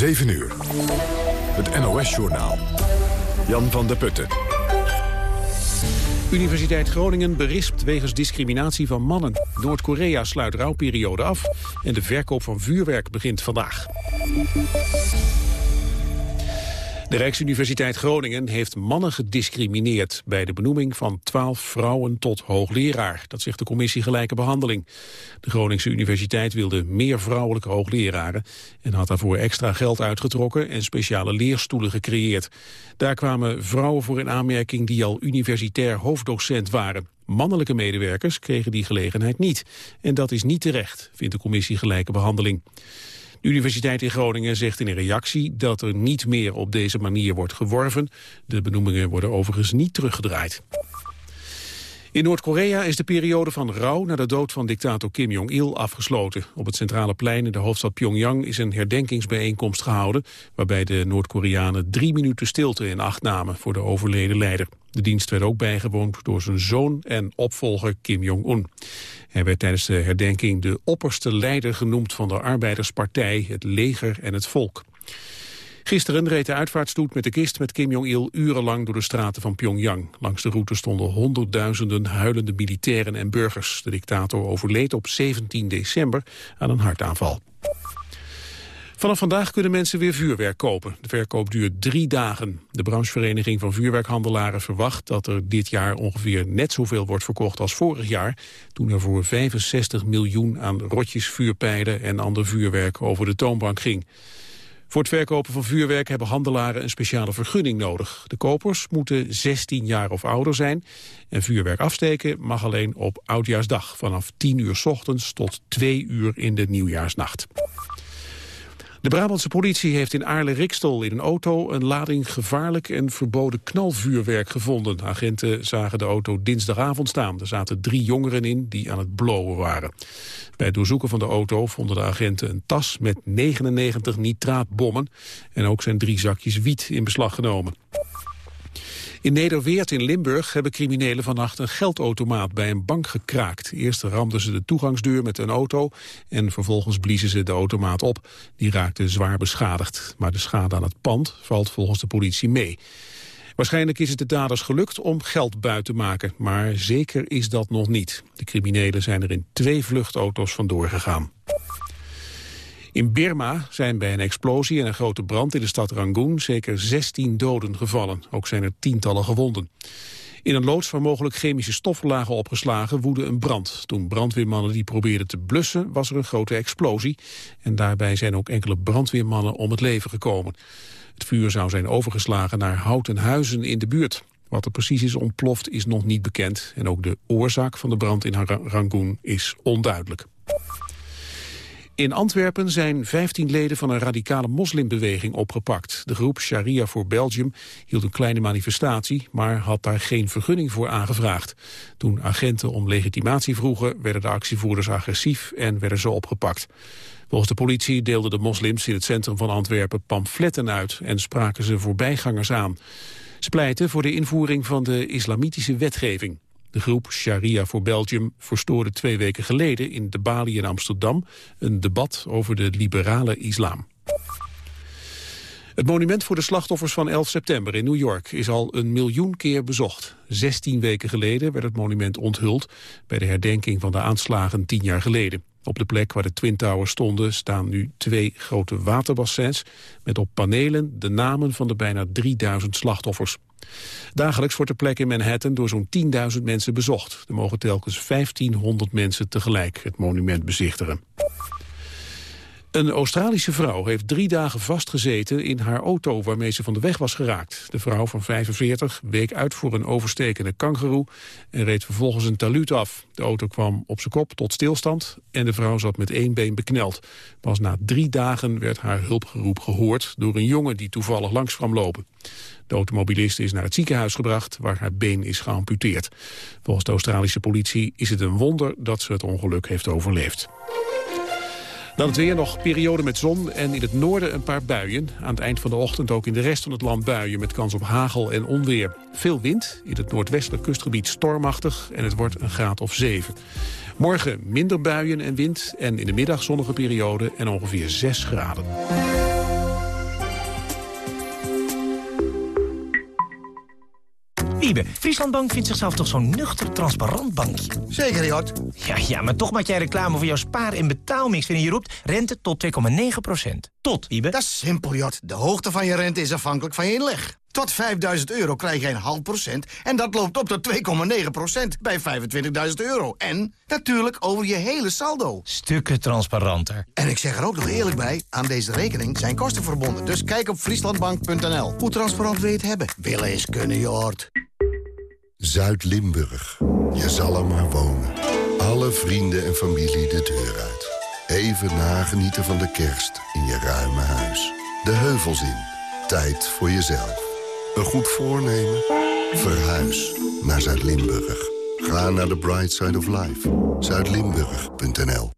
7 uur. Het NOS-journaal. Jan van der Putten. Universiteit Groningen berispt wegens discriminatie van mannen. Noord-Korea sluit rouwperiode af en de verkoop van vuurwerk begint vandaag. De Rijksuniversiteit Groningen heeft mannen gediscrimineerd... bij de benoeming van twaalf vrouwen tot hoogleraar. Dat zegt de commissie Gelijke Behandeling. De Groningse Universiteit wilde meer vrouwelijke hoogleraren... en had daarvoor extra geld uitgetrokken en speciale leerstoelen gecreëerd. Daar kwamen vrouwen voor in aanmerking die al universitair hoofddocent waren. Mannelijke medewerkers kregen die gelegenheid niet. En dat is niet terecht, vindt de commissie Gelijke Behandeling. De Universiteit in Groningen zegt in een reactie dat er niet meer op deze manier wordt geworven. De benoemingen worden overigens niet teruggedraaid. In Noord-Korea is de periode van rouw na de dood van dictator Kim Jong-il afgesloten. Op het centrale plein in de hoofdstad Pyongyang is een herdenkingsbijeenkomst gehouden... waarbij de Noord-Koreanen drie minuten stilte in acht namen voor de overleden leider. De dienst werd ook bijgewoond door zijn zoon en opvolger Kim Jong-un. Hij werd tijdens de herdenking de opperste leider genoemd van de Arbeiderspartij, het leger en het volk. Gisteren reed de uitvaartstoet met de kist met Kim Jong-il urenlang door de straten van Pyongyang. Langs de route stonden honderdduizenden huilende militairen en burgers. De dictator overleed op 17 december aan een hartaanval. Vanaf vandaag kunnen mensen weer vuurwerk kopen. De verkoop duurt drie dagen. De branchevereniging van vuurwerkhandelaren verwacht dat er dit jaar ongeveer net zoveel wordt verkocht als vorig jaar, toen er voor 65 miljoen aan rotjes, vuurpijlen en ander vuurwerk over de toonbank ging. Voor het verkopen van vuurwerk hebben handelaren een speciale vergunning nodig. De kopers moeten 16 jaar of ouder zijn. En vuurwerk afsteken mag alleen op Oudjaarsdag vanaf 10 uur s ochtends tot 2 uur in de nieuwjaarsnacht. De Brabantse politie heeft in Aarle-Rikstel in een auto een lading gevaarlijk en verboden knalvuurwerk gevonden. Agenten zagen de auto dinsdagavond staan. Er zaten drie jongeren in die aan het blowen waren. Bij het doorzoeken van de auto vonden de agenten een tas met 99 nitraatbommen en ook zijn drie zakjes wiet in beslag genomen. In Nederweert in Limburg hebben criminelen vannacht een geldautomaat bij een bank gekraakt. Eerst ramden ze de toegangsdeur met een auto en vervolgens bliezen ze de automaat op. Die raakte zwaar beschadigd, maar de schade aan het pand valt volgens de politie mee. Waarschijnlijk is het de daders gelukt om geld buiten te maken, maar zeker is dat nog niet. De criminelen zijn er in twee vluchtauto's vandoor gegaan. In Birma zijn bij een explosie en een grote brand in de stad Rangoon zeker 16 doden gevallen. Ook zijn er tientallen gewonden. In een loods waar mogelijk chemische stoffen lagen opgeslagen woedde een brand. Toen brandweermannen die probeerden te blussen was er een grote explosie. En daarbij zijn ook enkele brandweermannen om het leven gekomen. Het vuur zou zijn overgeslagen naar houten huizen in de buurt. Wat er precies is ontploft is nog niet bekend. En ook de oorzaak van de brand in Rangoon is onduidelijk. In Antwerpen zijn 15 leden van een radicale moslimbeweging opgepakt. De groep Sharia voor Belgium hield een kleine manifestatie, maar had daar geen vergunning voor aangevraagd. Toen agenten om legitimatie vroegen, werden de actievoerders agressief en werden ze opgepakt. Volgens de politie deelden de moslims in het centrum van Antwerpen pamfletten uit en spraken ze voorbijgangers aan. Ze pleiten voor de invoering van de islamitische wetgeving. De groep Sharia voor Belgium verstoorde twee weken geleden in de Bali in Amsterdam een debat over de liberale islam. Het monument voor de slachtoffers van 11 september in New York is al een miljoen keer bezocht. 16 weken geleden werd het monument onthuld bij de herdenking van de aanslagen tien jaar geleden. Op de plek waar de Twin Towers stonden staan nu twee grote waterbassins met op panelen de namen van de bijna 3000 slachtoffers. Dagelijks wordt de plek in Manhattan door zo'n 10.000 mensen bezocht. Er mogen telkens 1500 mensen tegelijk het monument bezichtigen. Een Australische vrouw heeft drie dagen vastgezeten in haar auto waarmee ze van de weg was geraakt. De vrouw van 45 week uit voor een overstekende kangeroe en reed vervolgens een taluut af. De auto kwam op zijn kop tot stilstand en de vrouw zat met één been bekneld. Pas na drie dagen werd haar hulpgeroep gehoord door een jongen die toevallig langs kwam lopen. De automobilist is naar het ziekenhuis gebracht waar haar been is geamputeerd. Volgens de Australische politie is het een wonder dat ze het ongeluk heeft overleefd. Dan het weer nog periode met zon en in het noorden een paar buien. Aan het eind van de ochtend ook in de rest van het land buien... met kans op hagel en onweer. Veel wind, in het noordwestelijk kustgebied stormachtig... en het wordt een graad of 7. Morgen minder buien en wind en in de middag zonnige periode... en ongeveer 6 graden. Wiebe, Frieslandbank vindt zichzelf toch zo'n nuchter, transparant bankje? Zeker, Jort. Ja, ja, maar toch maak jij reclame voor jouw spaar- en betaalmix... wanneer je roept rente tot 2,9% Tot, Wiebe. Dat is simpel, Jort. De hoogte van je rente is afhankelijk van je inleg. Tot 5000 euro krijg je een half procent en dat loopt op tot 2,9 procent bij 25.000 euro. En natuurlijk over je hele saldo. Stukken transparanter. En ik zeg er ook nog eerlijk bij, aan deze rekening zijn kosten verbonden. Dus kijk op frieslandbank.nl. Hoe transparant wil je het hebben? Willen is kunnen, Jort. Zuid-Limburg. Je zal er maar wonen. Alle vrienden en familie de deur uit. Even nagenieten van de kerst in je ruime huis. De heuvels in. Tijd voor jezelf. Een goed voornemen? Verhuis naar Zuid-Limburg. Ga naar de Bright Side of Life. Zuidlimburg.nl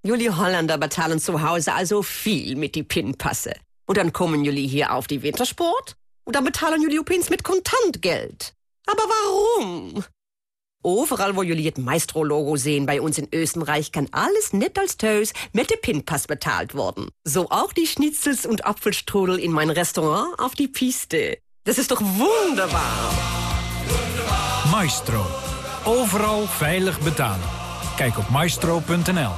Jullie Holländer betalen zu Hause also viel mit die Pinpasse. Und dann kommen jullie hier auf die Wintersport und dann betalen jullie opeens mit Kontantgeld. Aber warum? Overal wo jullie het Maestro-Logo sehen bei uns in Österreich, kann alles net als Tös mit de Pinpass betalt worden. So auch die Schnitzels und Apfelstrudel in mein Restaurant auf die Piste. Das ist doch wunderbar. Maestro. Overal veilig betalen. Kijk op maestro.nl.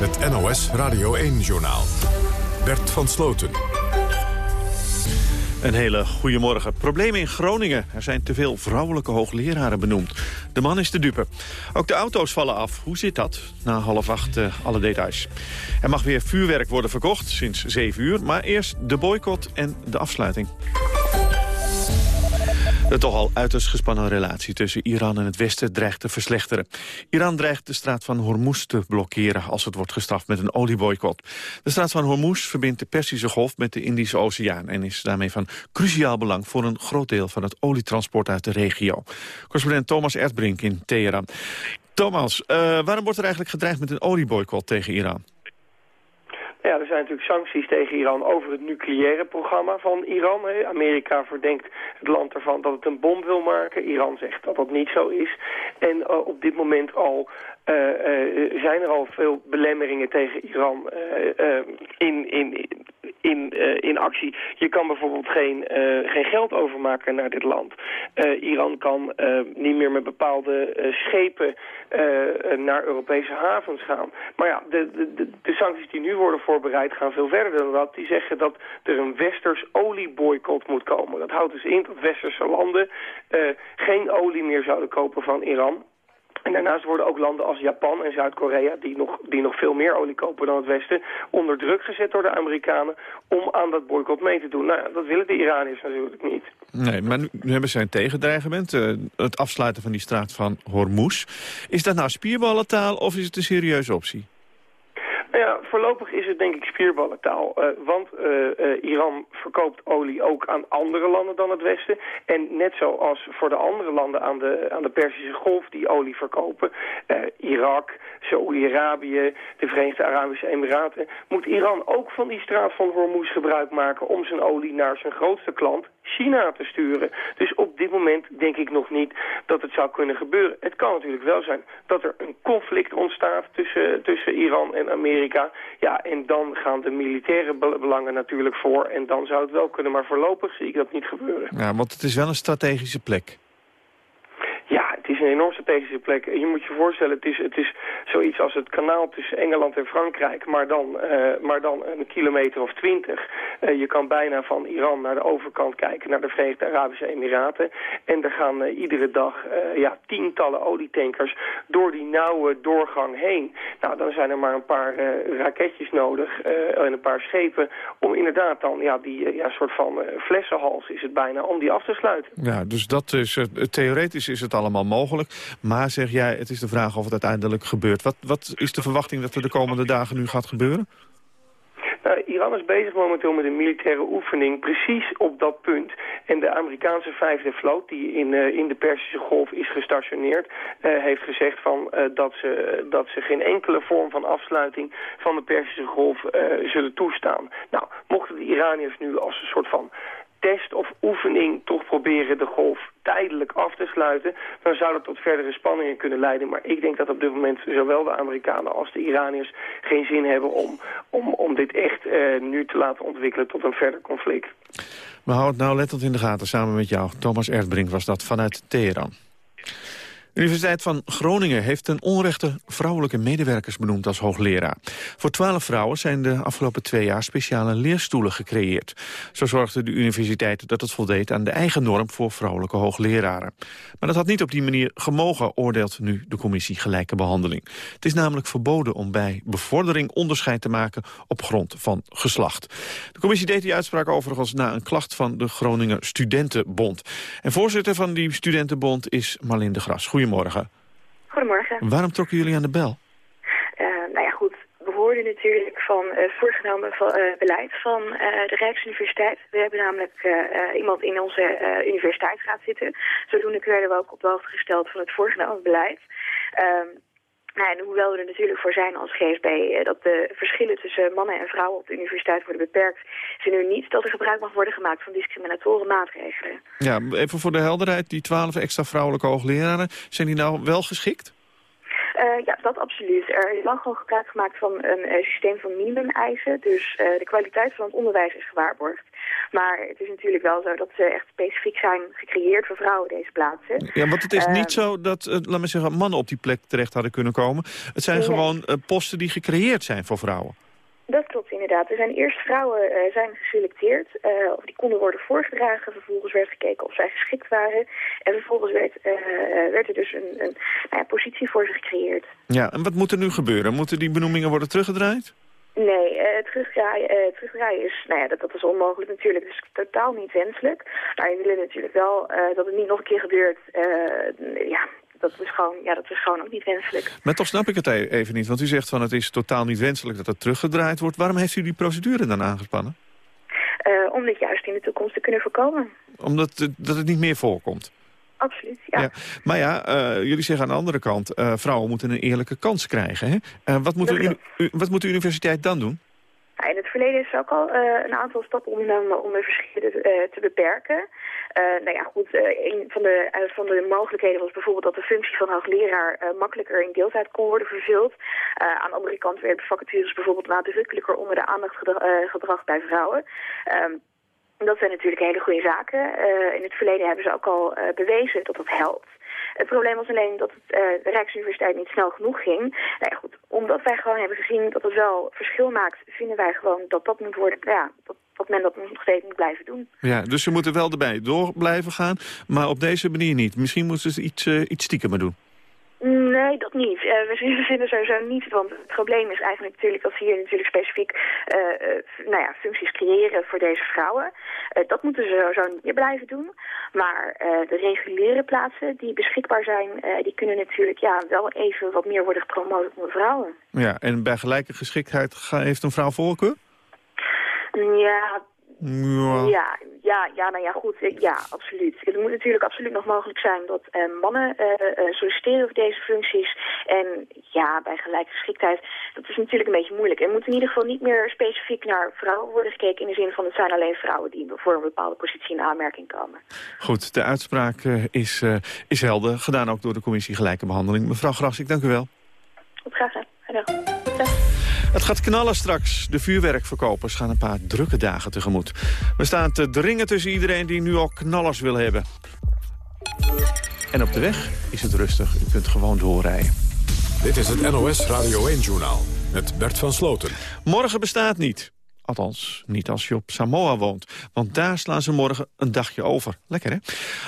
Het NOS Radio 1-journaal. Bert van Sloten. Een hele goede morgen. Probleem in Groningen. Er zijn te veel vrouwelijke hoogleraren benoemd. De man is de dupe. Ook de auto's vallen af. Hoe zit dat? Na half acht uh, alle details. Er mag weer vuurwerk worden verkocht sinds 7 uur. Maar eerst de boycott en de afsluiting. De toch al uiterst gespannen relatie tussen Iran en het Westen dreigt te verslechteren. Iran dreigt de straat van Hormuz te blokkeren als het wordt gestraft met een olieboycott. De straat van Hormuz verbindt de Persische Golf met de Indische Oceaan... en is daarmee van cruciaal belang voor een groot deel van het olietransport uit de regio. Correspondent Thomas Erdbrink in Teheran. Thomas, uh, waarom wordt er eigenlijk gedreigd met een olieboycott tegen Iran? Ja, er zijn natuurlijk sancties tegen Iran over het nucleaire programma van Iran. Amerika verdenkt het land ervan dat het een bom wil maken. Iran zegt dat dat niet zo is. En uh, op dit moment al uh, uh, zijn er al veel belemmeringen tegen Iran in, in, in, in actie. Je kan bijvoorbeeld geen, geen geld overmaken naar dit land. Iran kan niet meer met bepaalde schepen naar Europese havens gaan. Maar ja, de, de, de sancties die nu worden voorbereid gaan veel verder dan dat. Die zeggen dat er een westers olieboycott moet komen. Dat houdt dus in dat westerse landen geen olie meer zouden kopen van Iran. En daarnaast worden ook landen als Japan en Zuid-Korea, die nog, die nog veel meer olie kopen dan het Westen, onder druk gezet door de Amerikanen om aan dat boycott mee te doen. Nou, dat willen de Iraniërs natuurlijk niet. Nee, maar nu hebben zij een tegendreigement, uh, het afsluiten van die straat van Hormuz. Is dat nou spierballentaal of is het een serieuze optie? Nou ja, voorlopig is het denk ik spierballentaal. Uh, want uh, uh, Iran verkoopt olie ook aan andere landen dan het Westen. En net zoals voor de andere landen aan de, aan de Persische Golf die olie verkopen... Irak, Saoedi-Arabië, de Verenigde Arabische Emiraten... moet Iran ook van die straat van Hormuz gebruik maken... om zijn olie naar zijn grootste klant, China, te sturen. Dus op dit moment denk ik nog niet dat het zou kunnen gebeuren. Het kan natuurlijk wel zijn dat er een conflict ontstaat tussen, tussen Iran en Amerika. Ja, en dan gaan de militaire belangen natuurlijk voor. En dan zou het wel kunnen, maar voorlopig zie ik dat niet gebeuren. Ja, want het is wel een strategische plek. Het is een enorm strategische plek. Je moet je voorstellen, het is, het is zoiets als het kanaal tussen Engeland en Frankrijk, maar dan, uh, maar dan een kilometer of twintig. Uh, je kan bijna van Iran naar de overkant kijken, naar de Verenigde Arabische Emiraten. En er gaan uh, iedere dag ja, tientallen olietankers door die nauwe doorgang heen. Nou, dan zijn er maar een paar raketjes nodig en een paar schepen om inderdaad dan ja, die ja, soort van flessenhals is het bijna, om die af te sluiten. Ja, dus dat is, theoretisch is het allemaal mogelijk. Maar zeg jij, het is de vraag of het uiteindelijk gebeurt. Wat, wat is de verwachting dat er de komende dagen nu gaat gebeuren? Nou, Iran is bezig momenteel met een militaire oefening precies op dat punt. En de Amerikaanse vijfde vloot, die in, uh, in de Persische Golf is gestationeerd, uh, heeft gezegd van, uh, dat, ze, dat ze geen enkele vorm van afsluiting van de Persische Golf zullen toestaan. Nou, mochten de Iraniërs nu als een soort van test of oefening toch proberen de golf tijdelijk af te sluiten, dan zou dat tot verdere spanningen kunnen leiden. Maar ik denk dat op dit moment zowel de Amerikanen als de Iraniërs geen zin hebben om, om, om dit echt uh, nu te laten ontwikkelen tot een verder conflict. We houden het nou lettend in de gaten samen met jou. Thomas Erdbrink was dat vanuit Teheran. De Universiteit van Groningen heeft ten onrechte vrouwelijke medewerkers benoemd als hoogleraar. Voor twaalf vrouwen zijn de afgelopen twee jaar speciale leerstoelen gecreëerd. Zo zorgde de universiteit dat het voldeed aan de eigen norm voor vrouwelijke hoogleraren. Maar dat had niet op die manier gemogen, oordeelt nu de commissie Gelijke Behandeling. Het is namelijk verboden om bij bevordering onderscheid te maken op grond van geslacht. De commissie deed die uitspraak overigens na een klacht van de Groninger Studentenbond. En voorzitter van die Studentenbond is Marlene de Gras. Goedemorgen. Goedemorgen. Waarom trokken jullie aan de bel? Uh, nou ja, goed. We hoorden natuurlijk van uh, voorgenomen van, uh, beleid van de Rijksuniversiteit. We hebben namelijk iemand in onze universiteitsraad zitten. Zodoende werden we ook op de hoogte gesteld van het voorgenomen beleid. Nou, en hoewel we er natuurlijk voor zijn als GSB eh, dat de verschillen tussen mannen en vrouwen op de universiteit worden beperkt, vinden we niet dat er gebruik mag worden gemaakt van discriminatoren maatregelen. Ja, even voor de helderheid, die twaalf extra vrouwelijke hoogleraren, zijn die nou wel geschikt? Uh, ja, dat absoluut. Er is lang gewoon gebruik gemaakt van een uh, systeem van minimumeisen. Dus uh, de kwaliteit van het onderwijs is gewaarborgd. Maar het is natuurlijk wel zo dat ze echt specifiek zijn gecreëerd voor vrouwen, deze plaatsen. Ja, want het is niet zo dat, laat me zeggen, mannen op die plek terecht hadden kunnen komen. Het zijn gewoon posten die gecreëerd zijn voor vrouwen. Dat klopt inderdaad. Er zijn eerst vrouwen uh, zijn geselecteerd, uh, of die konden worden voorgedragen. Vervolgens werd gekeken of zij geschikt waren. En vervolgens werd, uh, werd er dus een, een nou ja, positie voor ze gecreëerd. Ja, en wat moet er nu gebeuren? Moeten die benoemingen worden teruggedraaid? Nee, terugdraaien, terugdraaien is, nou ja, dat, dat is onmogelijk natuurlijk. Het is totaal niet wenselijk. Maar we willen natuurlijk wel uh, dat het niet nog een keer gebeurt. ja, dat is, gewoon, ja, dat is gewoon ook niet wenselijk. Maar toch snap ik het e- even niet, want u zegt van het is totaal niet wenselijk dat het teruggedraaid wordt. Waarom heeft u die procedure dan aangespannen? Uh, om dit juist in de toekomst te kunnen voorkomen. Omdat het, dat het niet meer voorkomt? Absoluut, ja. ja. Maar ja, uh, jullie zeggen aan de andere kant, uh, vrouwen moeten een eerlijke kans krijgen. Hè? wat, moet de, wat moet de universiteit dan doen? In het verleden is er ook al een aantal stappen ondernomen om de verschillen te beperken. Uh, nou ja, goed, een van de, van de mogelijkheden was bijvoorbeeld dat de functie van hoogleraar makkelijker in deeltijd kon worden vervuld. aan de andere kant werden vacatures bijvoorbeeld nadrukkelijker onder de aandacht gebracht bij vrouwen. Um, dat zijn natuurlijk hele goede zaken. in het verleden hebben ze ook al bewezen dat dat helpt. Het probleem was alleen dat het, uh, de Rijksuniversiteit niet snel genoeg ging. Nou ja, goed, omdat wij gewoon hebben gezien dat het wel verschil maakt, vinden wij gewoon dat dat moet worden, ja, dat, dat men dat nog steeds moet blijven doen. Ja, dus ze moeten wel erbij door blijven gaan, maar op deze manier niet. Misschien moeten ze iets, uh, iets stiekem doen. Nee, dat niet. Uh, we vinden sowieso niet, want het probleem is eigenlijk natuurlijk dat ze hier natuurlijk specifiek uh, uh, nou ja, functies creëren voor deze vrouwen. dat moeten ze sowieso niet meer blijven doen. Maar de reguliere plaatsen die beschikbaar zijn, die kunnen natuurlijk ja, wel even wat meer worden gepromoot onder vrouwen. Ja, en bij gelijke geschiktheid heeft een vrouw voorkeur? Ja, ja. ja, ja, ja, nou ja, goed. Ja, absoluut. Het moet natuurlijk absoluut nog mogelijk zijn dat uh, mannen uh, uh, solliciteren voor deze functies. En ja, bij gelijke geschiktheid, dat is natuurlijk een beetje moeilijk. Er moet in ieder geval niet meer specifiek naar vrouwen worden gekeken... in de zin van het zijn alleen vrouwen die voor een bepaalde positie in aanmerking komen. Goed, de uitspraak is, is helder. Gedaan ook door de commissie Gelijke Behandeling. Mevrouw Gras, ik dank u wel. Op graag gedaan. Het gaat knallen straks. De vuurwerkverkopers gaan een paar drukke dagen tegemoet. We staan te dringen tussen iedereen die nu al knallers wil hebben. En op de weg is het rustig. U kunt gewoon doorrijden. Dit is het NOS Radio 1-journaal met Bert van Sloten. Morgen bestaat niet. Althans, niet als je op Samoa woont. Want daar slaan ze morgen een dagje over. Lekker, hè?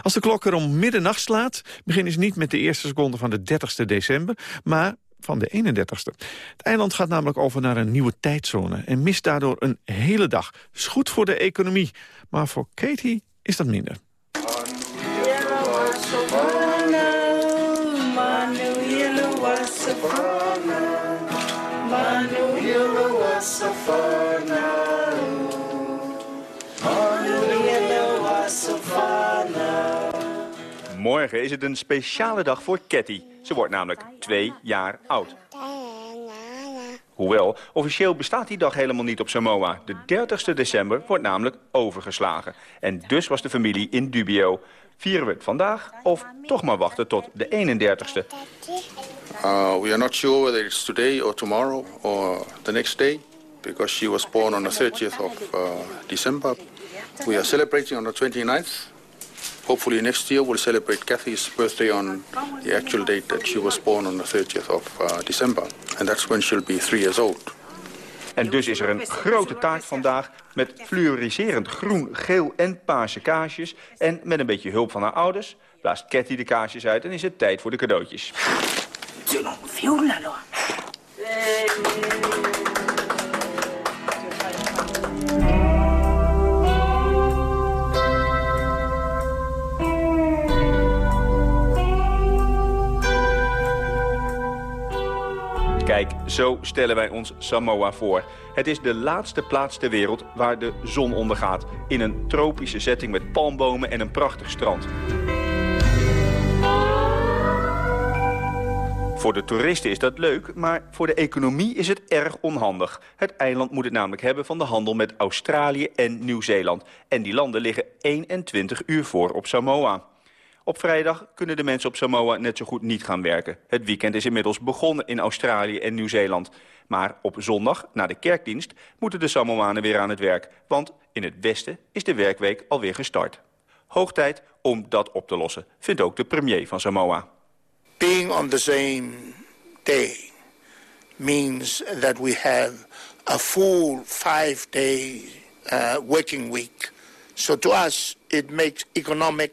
Als de klok er om middernacht slaat... beginnen ze niet met de eerste seconde van de 30ste december... maar van de 31ste. Het eiland gaat namelijk over naar een nieuwe tijdzone... en mist daardoor een hele dag. Is goed voor de economie, maar voor Katie is dat minder. Morgen is het een speciale dag voor Ketty. Ze wordt namelijk twee jaar oud. Hoewel, officieel bestaat die dag helemaal niet op Samoa. De 30 december wordt namelijk overgeslagen. En dus was de familie in dubio. Vieren we het vandaag of toch maar wachten tot de 31ste? Uh, we are not sure whether it's today or tomorrow or the next day because she was born on the 30th of uh, December. We are celebrating on the 29th. Hopefully next year we'll celebrate Kathy's birthday on the actual date that she was born on the 30th of uh, December. And that's when she'll be three years old. En dus is er een grote taart vandaag met fluoriserend groen, geel en paarse kaarsjes. En met een beetje hulp van haar ouders blaast Cathy de kaarsjes uit en is het tijd voor de cadeautjes. Kijk, zo stellen wij ons Samoa voor. Het is de laatste plaats ter wereld waar de zon ondergaat. In een tropische setting met palmbomen en een prachtig strand. Voor de toeristen is dat leuk, maar voor de economie is het erg onhandig. Het eiland moet het namelijk hebben van de handel met Australië en Nieuw-Zeeland. En die landen liggen 21 uur voor op Samoa. Op vrijdag kunnen de mensen op Samoa net zo goed niet gaan werken. Het weekend is inmiddels begonnen in Australië en Nieuw-Zeeland. Maar op zondag, na de kerkdienst, moeten de Samoanen weer aan het werk. Want in het westen is de werkweek alweer gestart. Hoog tijd om dat op te lossen, vindt ook de premier van Samoa. Being on the same day means that we have a full five-day uh, working week. So to us, it makes economic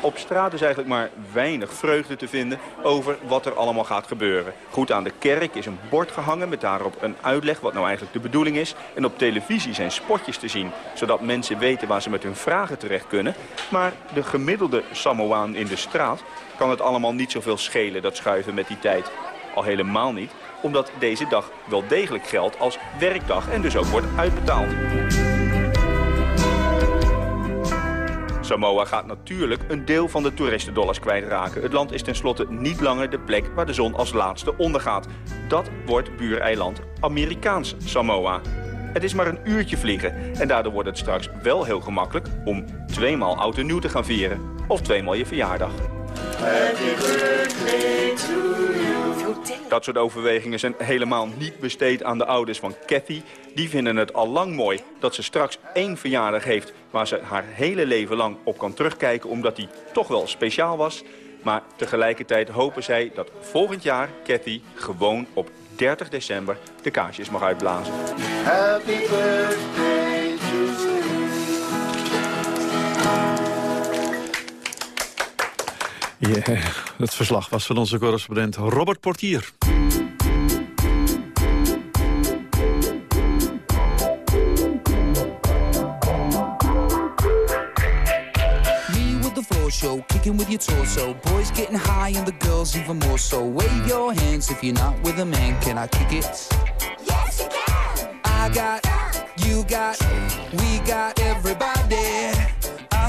Op straat is eigenlijk maar weinig vreugde te vinden over wat er allemaal gaat gebeuren. Goed aan de kerk is een bord gehangen met daarop een uitleg wat nou eigenlijk de bedoeling is. En op televisie zijn spotjes te zien, zodat mensen weten waar ze met hun vragen terecht kunnen. Maar de gemiddelde Samoaan in de straat kan het allemaal niet zoveel schelen, dat schuiven met die tijd. Al helemaal niet, omdat deze dag wel degelijk geldt als werkdag en dus ook wordt uitbetaald. Samoa gaat natuurlijk een deel van de toeristendollars kwijtraken. Het land is tenslotte niet langer de plek waar de zon als laatste ondergaat. Dat wordt buureiland Amerikaans Samoa. Het is maar een uurtje vliegen en daardoor wordt het straks wel heel gemakkelijk om tweemaal oud en nieuw te gaan vieren. Of tweemaal je verjaardag. Dat soort overwegingen zijn helemaal niet besteed aan de ouders van Cathy. Die vinden het al lang mooi dat ze straks één verjaardag heeft... waar ze haar hele leven lang op kan terugkijken... omdat die toch wel speciaal was. Maar tegelijkertijd hopen zij dat volgend jaar Cathy gewoon op 30 december de kaarsjes mag uitblazen. Happy birthday Ja, het verslag was van onze correspondent Robert Portier. Me with the floor show, kicking with your torso. Boys getting high and the girls even more so. Wave your hands if you're not with a man. Can I kick it? Yes, you can. I got, you got, we got everybody.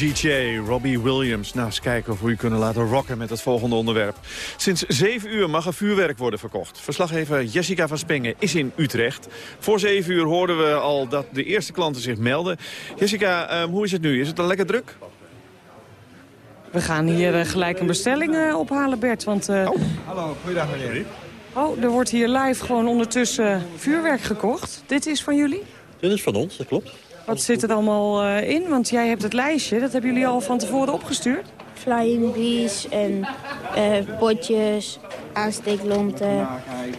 DJ Robbie Williams. Nou, eens kijken of we u kunnen laten rocken met het volgende onderwerp. Sinds 7 uur mag er vuurwerk worden verkocht. Verslaggever Jessica van Spengen is in Utrecht. Voor 7 uur hoorden we al dat de eerste klanten zich melden. Jessica, ehm, hoe is het nu? Is het al lekker druk? We gaan hier eh, gelijk een bestelling eh, ophalen, Bert. Want, eh, Hallo, goeiedag meneer. oh, er wordt hier live gewoon ondertussen vuurwerk gekocht. Dit is van jullie? Dit is van ons, dat klopt. Wat zit er allemaal eh, in? Want jij hebt het lijstje, dat hebben jullie al van tevoren opgestuurd. Flying bees en eh, potjes, aansteeklonten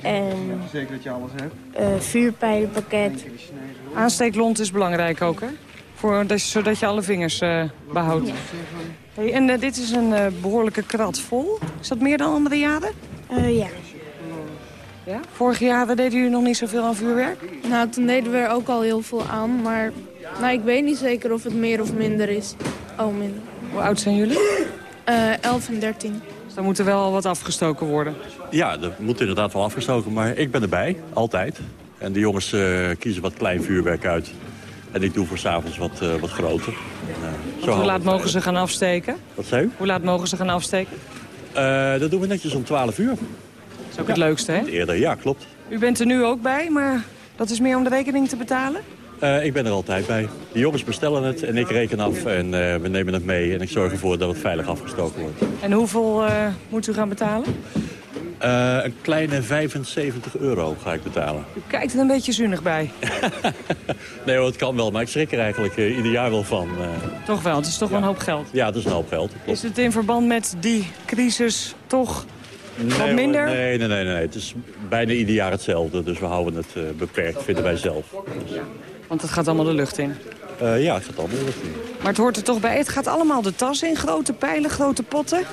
en Zeker dat je alles hebt. eh, vuurpijlenpakket. Aansteeklont is belangrijk ook, hè? Voor, zodat je alle vingers eh, behoudt. Hey, en dit is een eh, behoorlijke krat vol. Is dat meer dan andere jaren? Eh, ja. Ja? Vorige jaren deden jullie nog niet zoveel aan vuurwerk? Nou, toen deden we er ook al heel veel aan, maar nou, ik weet niet zeker of het meer of minder is. Oh, minder. Hoe oud zijn jullie? Eh 11 en 13. Dus dan moet er wel wat afgestoken worden. Ja, dat moet inderdaad wel afgestoken, maar ik ben erbij, altijd. En de jongens eh, kiezen wat klein vuurwerk uit. En ik doe voor s'avonds wat, eh, wat groter. En, eh, zo Hoe laat mogen ze gaan afsteken? Wat zei u? Hoe laat mogen ze gaan afsteken? Eh, dat doen we netjes om 12 uur. Dat is ook het leukste, hè? Eerder, ja, klopt. U bent er nu ook bij, maar dat is meer om de rekening te betalen? Eh, ik ben er altijd bij. De jongens bestellen het en ik reken af en eh, we nemen het mee. En ik zorg ervoor dat het veilig afgestoken wordt. En hoeveel eh, moet u gaan betalen? Een kleine 75 euro ga ik betalen. U kijkt er een beetje zuinig bij. Nee hoor, het kan wel, maar ik schrik er eigenlijk ieder jaar wel van. Toch wel, het is toch wel een hoop geld. ja, het is een hoop geld. klopt. Is het in verband met die crisis toch wat minder? Nee, nee, nee, nee. Het is bijna ieder jaar hetzelfde, dus we houden het beperkt, vinden wij zelf. Want het gaat allemaal de lucht in. Eh, ja, het gaat allemaal lucht in. Maar het hoort er toch bij. Het gaat allemaal de tas in. Grote pijlen, grote potten.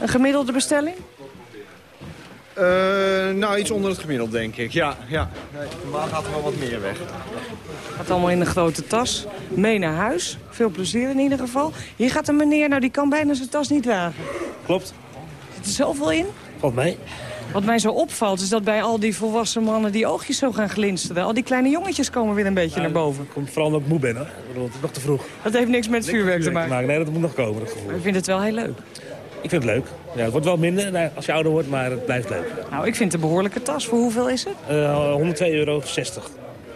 Een gemiddelde bestelling? Eh, nou, iets onder het gemiddeld, denk ik. Ja, ja. Nee, normaal gaat er wel wat meer weg. Gaat allemaal in een grote tas. Mee naar huis. Veel plezier in ieder geval. Hier gaat een meneer, nou die kan bijna zijn tas niet dragen. Klopt. Zit er zoveel in? Valt mee. Wat mij zo opvalt is dat bij al die volwassen mannen die oogjes zo gaan glinsteren. Al die kleine jongetjes komen weer een beetje naar boven. Komt vooral omdat ik moe ben, bedoel, het is nog te vroeg. Dat heeft niks met vuurwerk te maken. Nee, dat moet nog komen, dat gevoel. Ik vind het wel heel leuk. Ik vind het leuk. Ja, het wordt wel minder als je ouder wordt, maar het blijft leuk. Nou, ik vind het een behoorlijke tas. Voor hoeveel is het? Eh 102,60 euro.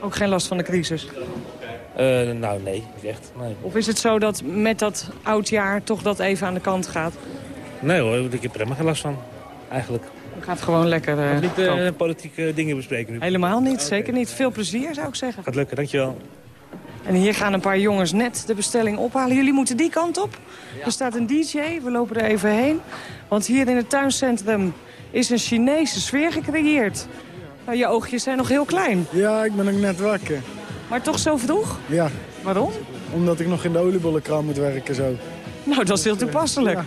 Ook geen last van de crisis. Eh, nou, nee, niet echt. Nee. Of is het zo dat met dat oudjaar toch dat even aan de kant gaat? nee hoor, ik heb er helemaal geen last van. Eigenlijk. Gaat gewoon lekker uh, niet uh, politieke dingen bespreken nu. Helemaal niet, zeker niet. Veel plezier zou ik zeggen. Gaat lukken, dankjewel. En hier gaan een paar jongens net de bestelling ophalen. Jullie moeten die kant op. Er staat een DJ, we lopen er even heen. Want hier in het tuincentrum is een Chinese sfeer gecreëerd. Nou, je oogjes zijn nog heel klein. Ja, ik ben ook net wakker. Maar toch zo vroeg? Ja. Waarom? Omdat ik nog in de oliebollenkraam moet werken zo. Nou, dat is heel toepasselijk. Ja.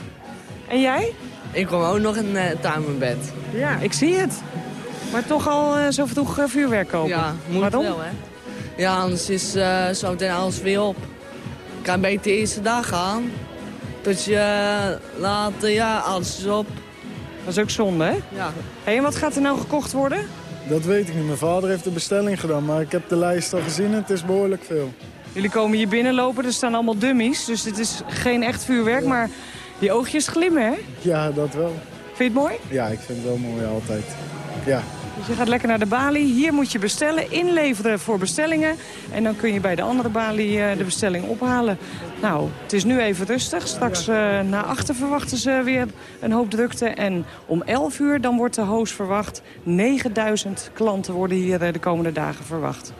En jij? Ik kom ook nog in uh, bed. Ja, ik zie het. Maar toch al uh, zo vroeg uh, vuurwerk kopen? Ja, moet Waarom? wel, hè. Ja, anders is uh, zo meteen alles weer op. Ik kan beter de eerste dag gaan. Dus je later, ja, alles is op. Dat is ook zonde, hè? Ja. Hey, en wat gaat er nou gekocht worden? Dat weet ik niet. Mijn vader heeft de bestelling gedaan, maar ik heb de lijst al gezien en het is behoorlijk veel. Jullie komen hier binnenlopen, er staan allemaal dummies. Dus het is geen echt vuurwerk, maar die oogjes glimmen, hè? Ja, dat wel. Vind je het mooi? Ja, ik vind het wel mooi altijd. Ja. Dus je gaat lekker naar de balie. Hier moet je bestellen, inleveren voor bestellingen. En dan kun je bij de andere balie eh, de bestelling ophalen. Nou, het is nu even rustig. Straks uh, na achter verwachten ze weer een hoop drukte. En om 11 uur dan wordt de hoos verwacht. 9000 klanten worden hier uh, de komende dagen verwacht.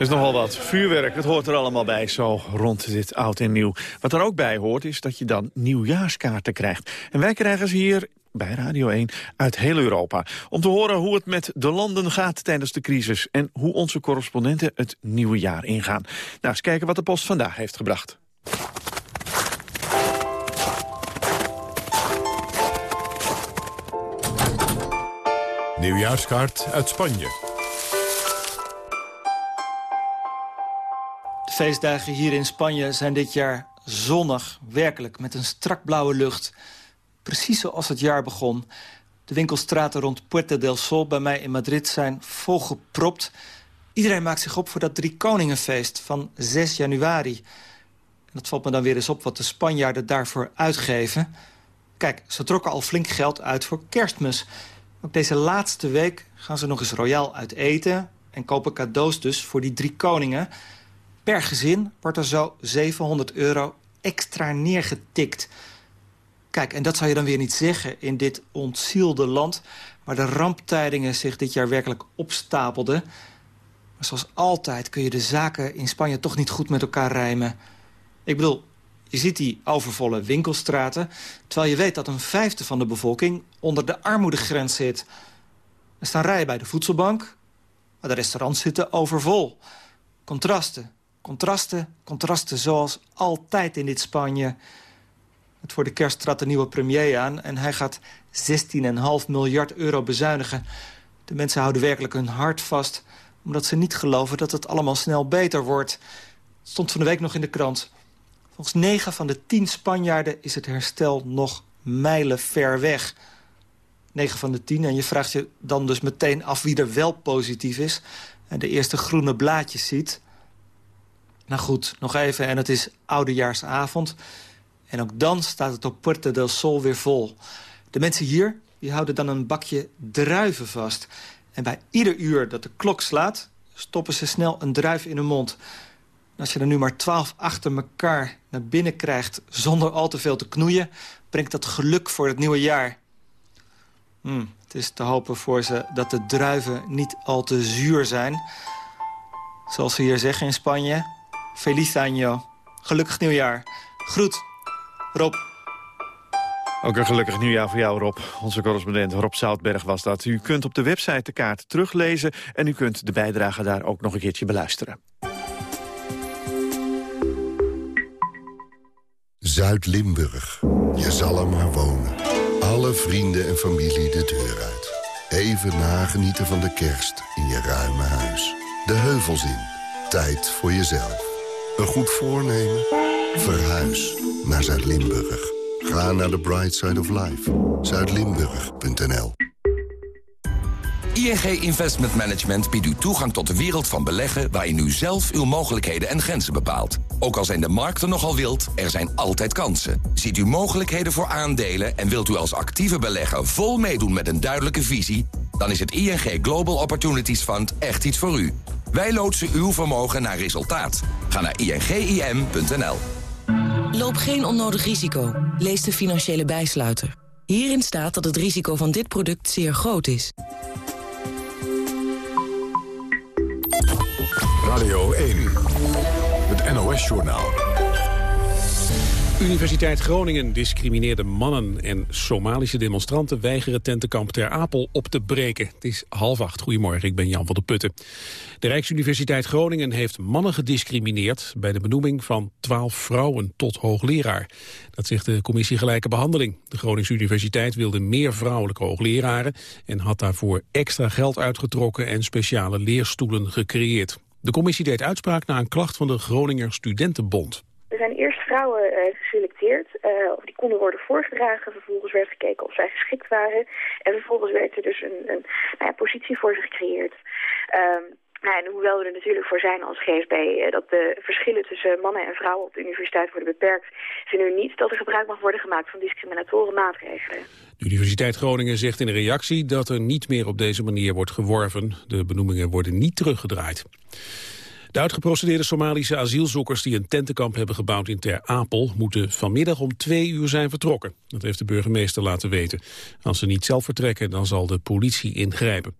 Is nogal wat. Vuurwerk, het hoort er allemaal bij, zo rond dit oud en nieuw. Wat er ook bij hoort, is dat je dan nieuwjaarskaarten krijgt. En wij krijgen ze hier bij Radio 1 uit heel Europa. Om te horen hoe het met de landen gaat tijdens de crisis... en hoe onze correspondenten het nieuwe jaar ingaan. Nou, eens kijken wat de post vandaag heeft gebracht. Nieuwjaarskaart uit Spanje. De feestdagen hier in Spanje zijn dit jaar zonnig, werkelijk, met een strak blauwe lucht. Precies zoals het jaar begon. De winkelstraten rond Puerta del Sol bij mij in Madrid zijn volgepropt. Iedereen maakt zich op voor dat Drie Koningenfeest van 6 januari. En dat valt me dan weer eens op wat de Spanjaarden daarvoor uitgeven. Kijk, ze trokken al flink geld uit voor kerstmis. Ook deze laatste week gaan ze nog eens royaal uit eten... en kopen cadeaus dus voor die drie koningen. Per gezin wordt er zo 700 euro extra neergetikt. Kijk, en dat zou je dan weer niet zeggen in dit ontzielde land... waar de ramptijdingen zich dit jaar werkelijk opstapelden. Maar zoals altijd kun je de zaken in Spanje toch niet goed met elkaar rijmen. Ik bedoel, je ziet die overvolle winkelstraten... terwijl je weet dat een vijfde van de bevolking onder de armoedegrens zit. Er staan rijen bij de voedselbank, maar de restaurants zitten overvol. Contrasten, contrasten, contrasten zoals altijd in dit Spanje... Het voor de kerst trad de nieuwe premier aan en hij gaat 16,5 miljard euro bezuinigen. De mensen houden werkelijk hun hart vast... omdat ze niet geloven dat het allemaal snel beter wordt. Het stond van de week nog in de krant. Volgens 9 van de 10 Spanjaarden is het herstel nog mijlen ver weg. 9 van de 10 en je vraagt je dan dus meteen af wie er wel positief is... en de eerste groene blaadjes ziet. Nou goed, nog even en het is oudejaarsavond... En ook dan staat het op Puerta del Sol weer vol. De mensen hier die houden dan een bakje druiven vast. En bij ieder uur dat de klok slaat... stoppen ze snel een druif in hun mond. En als je er nu maar twaalf achter elkaar naar binnen krijgt... zonder al te veel te knoeien... brengt dat geluk voor het nieuwe jaar. Hm, het is te hopen voor ze dat de druiven niet al te zuur zijn. Zoals ze hier zeggen in Spanje... Feliz año. Gelukkig nieuwjaar. Groet Rob. Ook een gelukkig nieuwjaar voor jou, Rob. Onze correspondent Rob Zoutberg was dat. U kunt op de website de kaart teruglezen... en u kunt de bijdrage daar ook nog een keertje beluisteren. Zuid-Limburg. Je zal er maar wonen. Alle vrienden en familie de deur uit. Even nagenieten van de kerst in je ruime huis. De heuvels in. Tijd voor jezelf. Een goed voornemen? Verhuis naar Zuid-Limburg. Ga naar the bright side of life. Zuidlimburg.nl ING Investment Management biedt u toegang tot de wereld van beleggen... waarin u zelf uw mogelijkheden en grenzen bepaalt. Ook al zijn de markten nogal wild, er zijn altijd kansen. Ziet u mogelijkheden voor aandelen en wilt u als actieve belegger... vol meedoen met een duidelijke visie... dan is het ING Global Opportunities Fund echt iets voor u. Wij loodsen uw vermogen naar resultaat. Ga naar ingim.nl. Loop geen onnodig risico. Lees de financiële bijsluiter. Hierin staat dat het risico van dit product zeer groot is. Radio 1, het NOS-journaal. Universiteit Groningen discrimineerde mannen en Somalische demonstranten weigeren tentenkamp Ter Apel op te breken. Het is half acht. Goedemorgen, ik ben Jan van der Putten. De Rijksuniversiteit Groningen heeft mannen gediscrimineerd bij de benoeming van twaalf vrouwen tot hoogleraar. Dat zegt de commissie Gelijke Behandeling. De Groningse Universiteit wilde meer vrouwelijke hoogleraren en had daarvoor extra geld uitgetrokken en speciale leerstoelen gecreëerd. De commissie deed uitspraak na een klacht van de Groninger Studentenbond. Vrouwen geselecteerd. of die konden worden voorgedragen. Vervolgens werd gekeken of zij geschikt waren. En vervolgens werd er dus een, een nou ja, positie voor ze gecreëerd. Ehm, nou, en hoewel we er natuurlijk voor zijn als GSB eh, dat de verschillen tussen mannen en vrouwen op de universiteit worden beperkt, vinden we niet dat er gebruik mag worden gemaakt van discriminatoren maatregelen. De Universiteit Groningen zegt in een reactie dat er niet meer op deze manier wordt geworven. De benoemingen worden niet teruggedraaid. De uitgeprocedeerde Somalische asielzoekers die een tentenkamp hebben gebouwd in Ter Apel moeten vanmiddag om twee uur zijn vertrokken. Dat heeft de burgemeester laten weten. Als ze niet zelf vertrekken, dan zal de politie ingrijpen.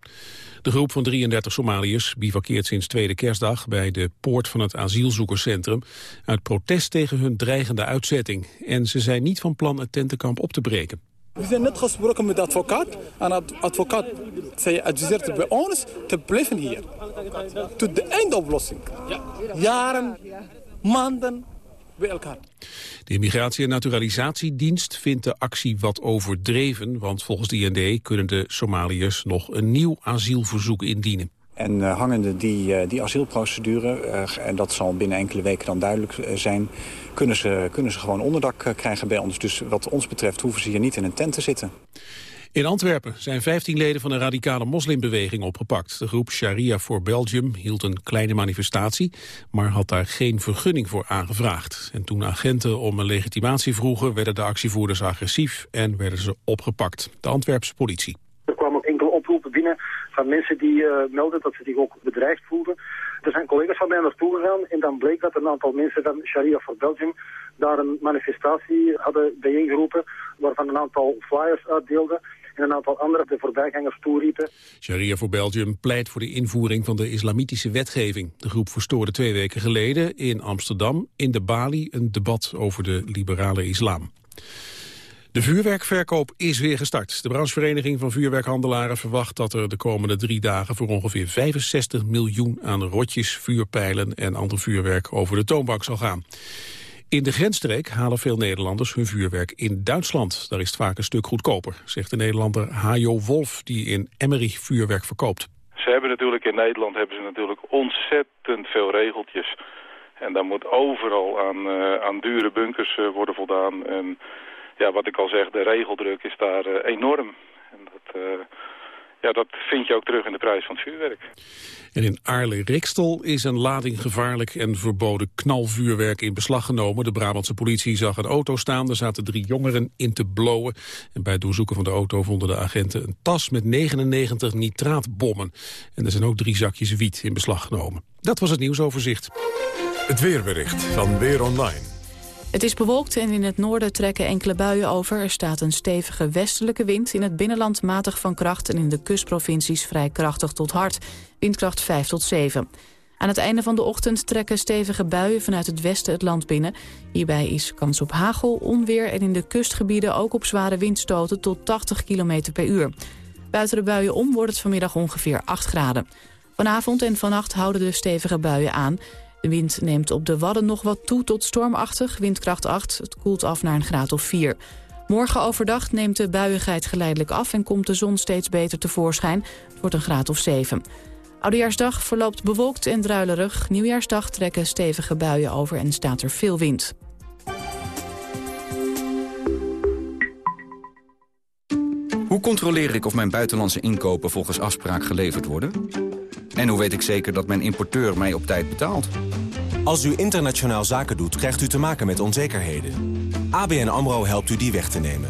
De groep van 33 Somaliërs bivakkeert sinds tweede kerstdag bij de poort van het asielzoekerscentrum uit protest tegen hun dreigende uitzetting. En ze zijn niet van plan het tentenkamp op te breken. We zijn net gesproken met de advocaat. En de advocaat zei adviseert bij ons te blijven hier. Tot de eindoplossing. Jaren, maanden bij elkaar. De Immigratie- en Naturalisatiedienst vindt de actie wat overdreven... want volgens de IND kunnen de Somaliërs nog een nieuw asielverzoek indienen. En uh, hangende die, uh, die asielprocedure, uh, en dat zal binnen enkele weken dan duidelijk zijn... Kunnen ze, kunnen ze gewoon onderdak krijgen bij ons. Dus wat ons betreft hoeven ze hier niet in een tent te zitten. In Antwerpen zijn 15 leden van een radicale moslimbeweging opgepakt. De groep Sharia for Belgium hield een kleine manifestatie, maar had daar geen vergunning voor aangevraagd. En toen agenten om een legitimatie vroegen, werden de actievoerders agressief en werden ze opgepakt. De Antwerpse politie. Er kwamen enkele oproepen binnen van mensen die uh, melden dat ze zich ook bedreigd voelden. Er zijn collega's van mij naartoe gegaan en dan bleek dat een aantal mensen van Sharia for Belgium daar een manifestatie hadden bijeengeroepen waarvan een aantal flyers uitdeelden en een aantal andere de voorbijgangers toeriepen. Sharia voor Belgium pleit voor de invoering van de islamitische wetgeving. De groep verstoorde twee weken geleden in Amsterdam in de Bali een debat over de liberale islam. De vuurwerkverkoop is weer gestart. De branchevereniging van vuurwerkhandelaren verwacht dat er de komende drie dagen voor ongeveer 65 miljoen aan rotjes, vuurpijlen en ander vuurwerk over de toonbank zal gaan. In de grensstreek halen veel Nederlanders hun vuurwerk in Duitsland. Daar is het vaak een stuk goedkoper, zegt de Nederlander Hajo Wolf, die in Emmerich vuurwerk verkoopt. Ze hebben natuurlijk in Nederland hebben ze natuurlijk ontzettend veel regeltjes. En daar moet overal aan, uh, aan dure bunkers uh, worden voldaan. En ja, wat ik al zeg, de regeldruk is daar uh, enorm. En dat, ja, dat vind je ook terug in de prijs van het vuurwerk. En in Aarle-Rikstel is een lading gevaarlijk en verboden knalvuurwerk in beslag genomen. De Brabantse politie zag een auto staan, er zaten drie jongeren in te blowen. En bij het doorzoeken van de auto vonden de agenten een tas met 99 nitraatbommen. En er zijn ook drie zakjes wiet in beslag genomen. Dat was het nieuwsoverzicht. Het weerbericht van Weer Online. Het is bewolkt en in het noorden trekken enkele buien over. Er staat een stevige westelijke wind. In het binnenland matig van kracht en in de kustprovincies vrij krachtig tot hard. Windkracht 5 tot 7. Aan het einde van de ochtend trekken stevige buien vanuit het westen het land binnen. Hierbij is kans op hagel, onweer en in de kustgebieden ook op zware windstoten tot 80 km per uur. Buiten de buien om wordt het vanmiddag ongeveer 8 graden. Vanavond en vannacht houden de stevige buien aan. De wind neemt op de Wadden nog wat toe tot stormachtig, windkracht 8. Het koelt af naar een graad of 4. Morgen overdag neemt de buiigheid geleidelijk af en komt de zon steeds beter tevoorschijn. Het wordt een graad of 7. Oudejaarsdag verloopt bewolkt en druilerig. Nieuwjaarsdag trekken stevige buien over en staat er veel wind. Hoe controleer ik of mijn buitenlandse inkopen volgens afspraak geleverd worden? En hoe weet ik zeker dat mijn importeur mij op tijd betaalt? Als u internationaal zaken doet, krijgt u te maken met onzekerheden. ABN AMRO helpt u die weg te nemen.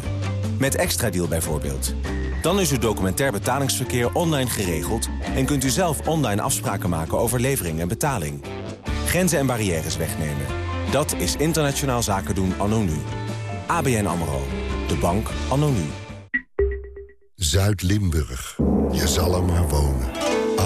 Met Extra Deal bijvoorbeeld. Dan is uw documentair betalingsverkeer online geregeld... en kunt u zelf online afspraken maken over levering en betaling. Grenzen en barrières wegnemen. Dat is internationaal zaken doen anno nu. ABN AMRO. De bank anno nu. Zuid-Limburg. Je zal er maar wonen.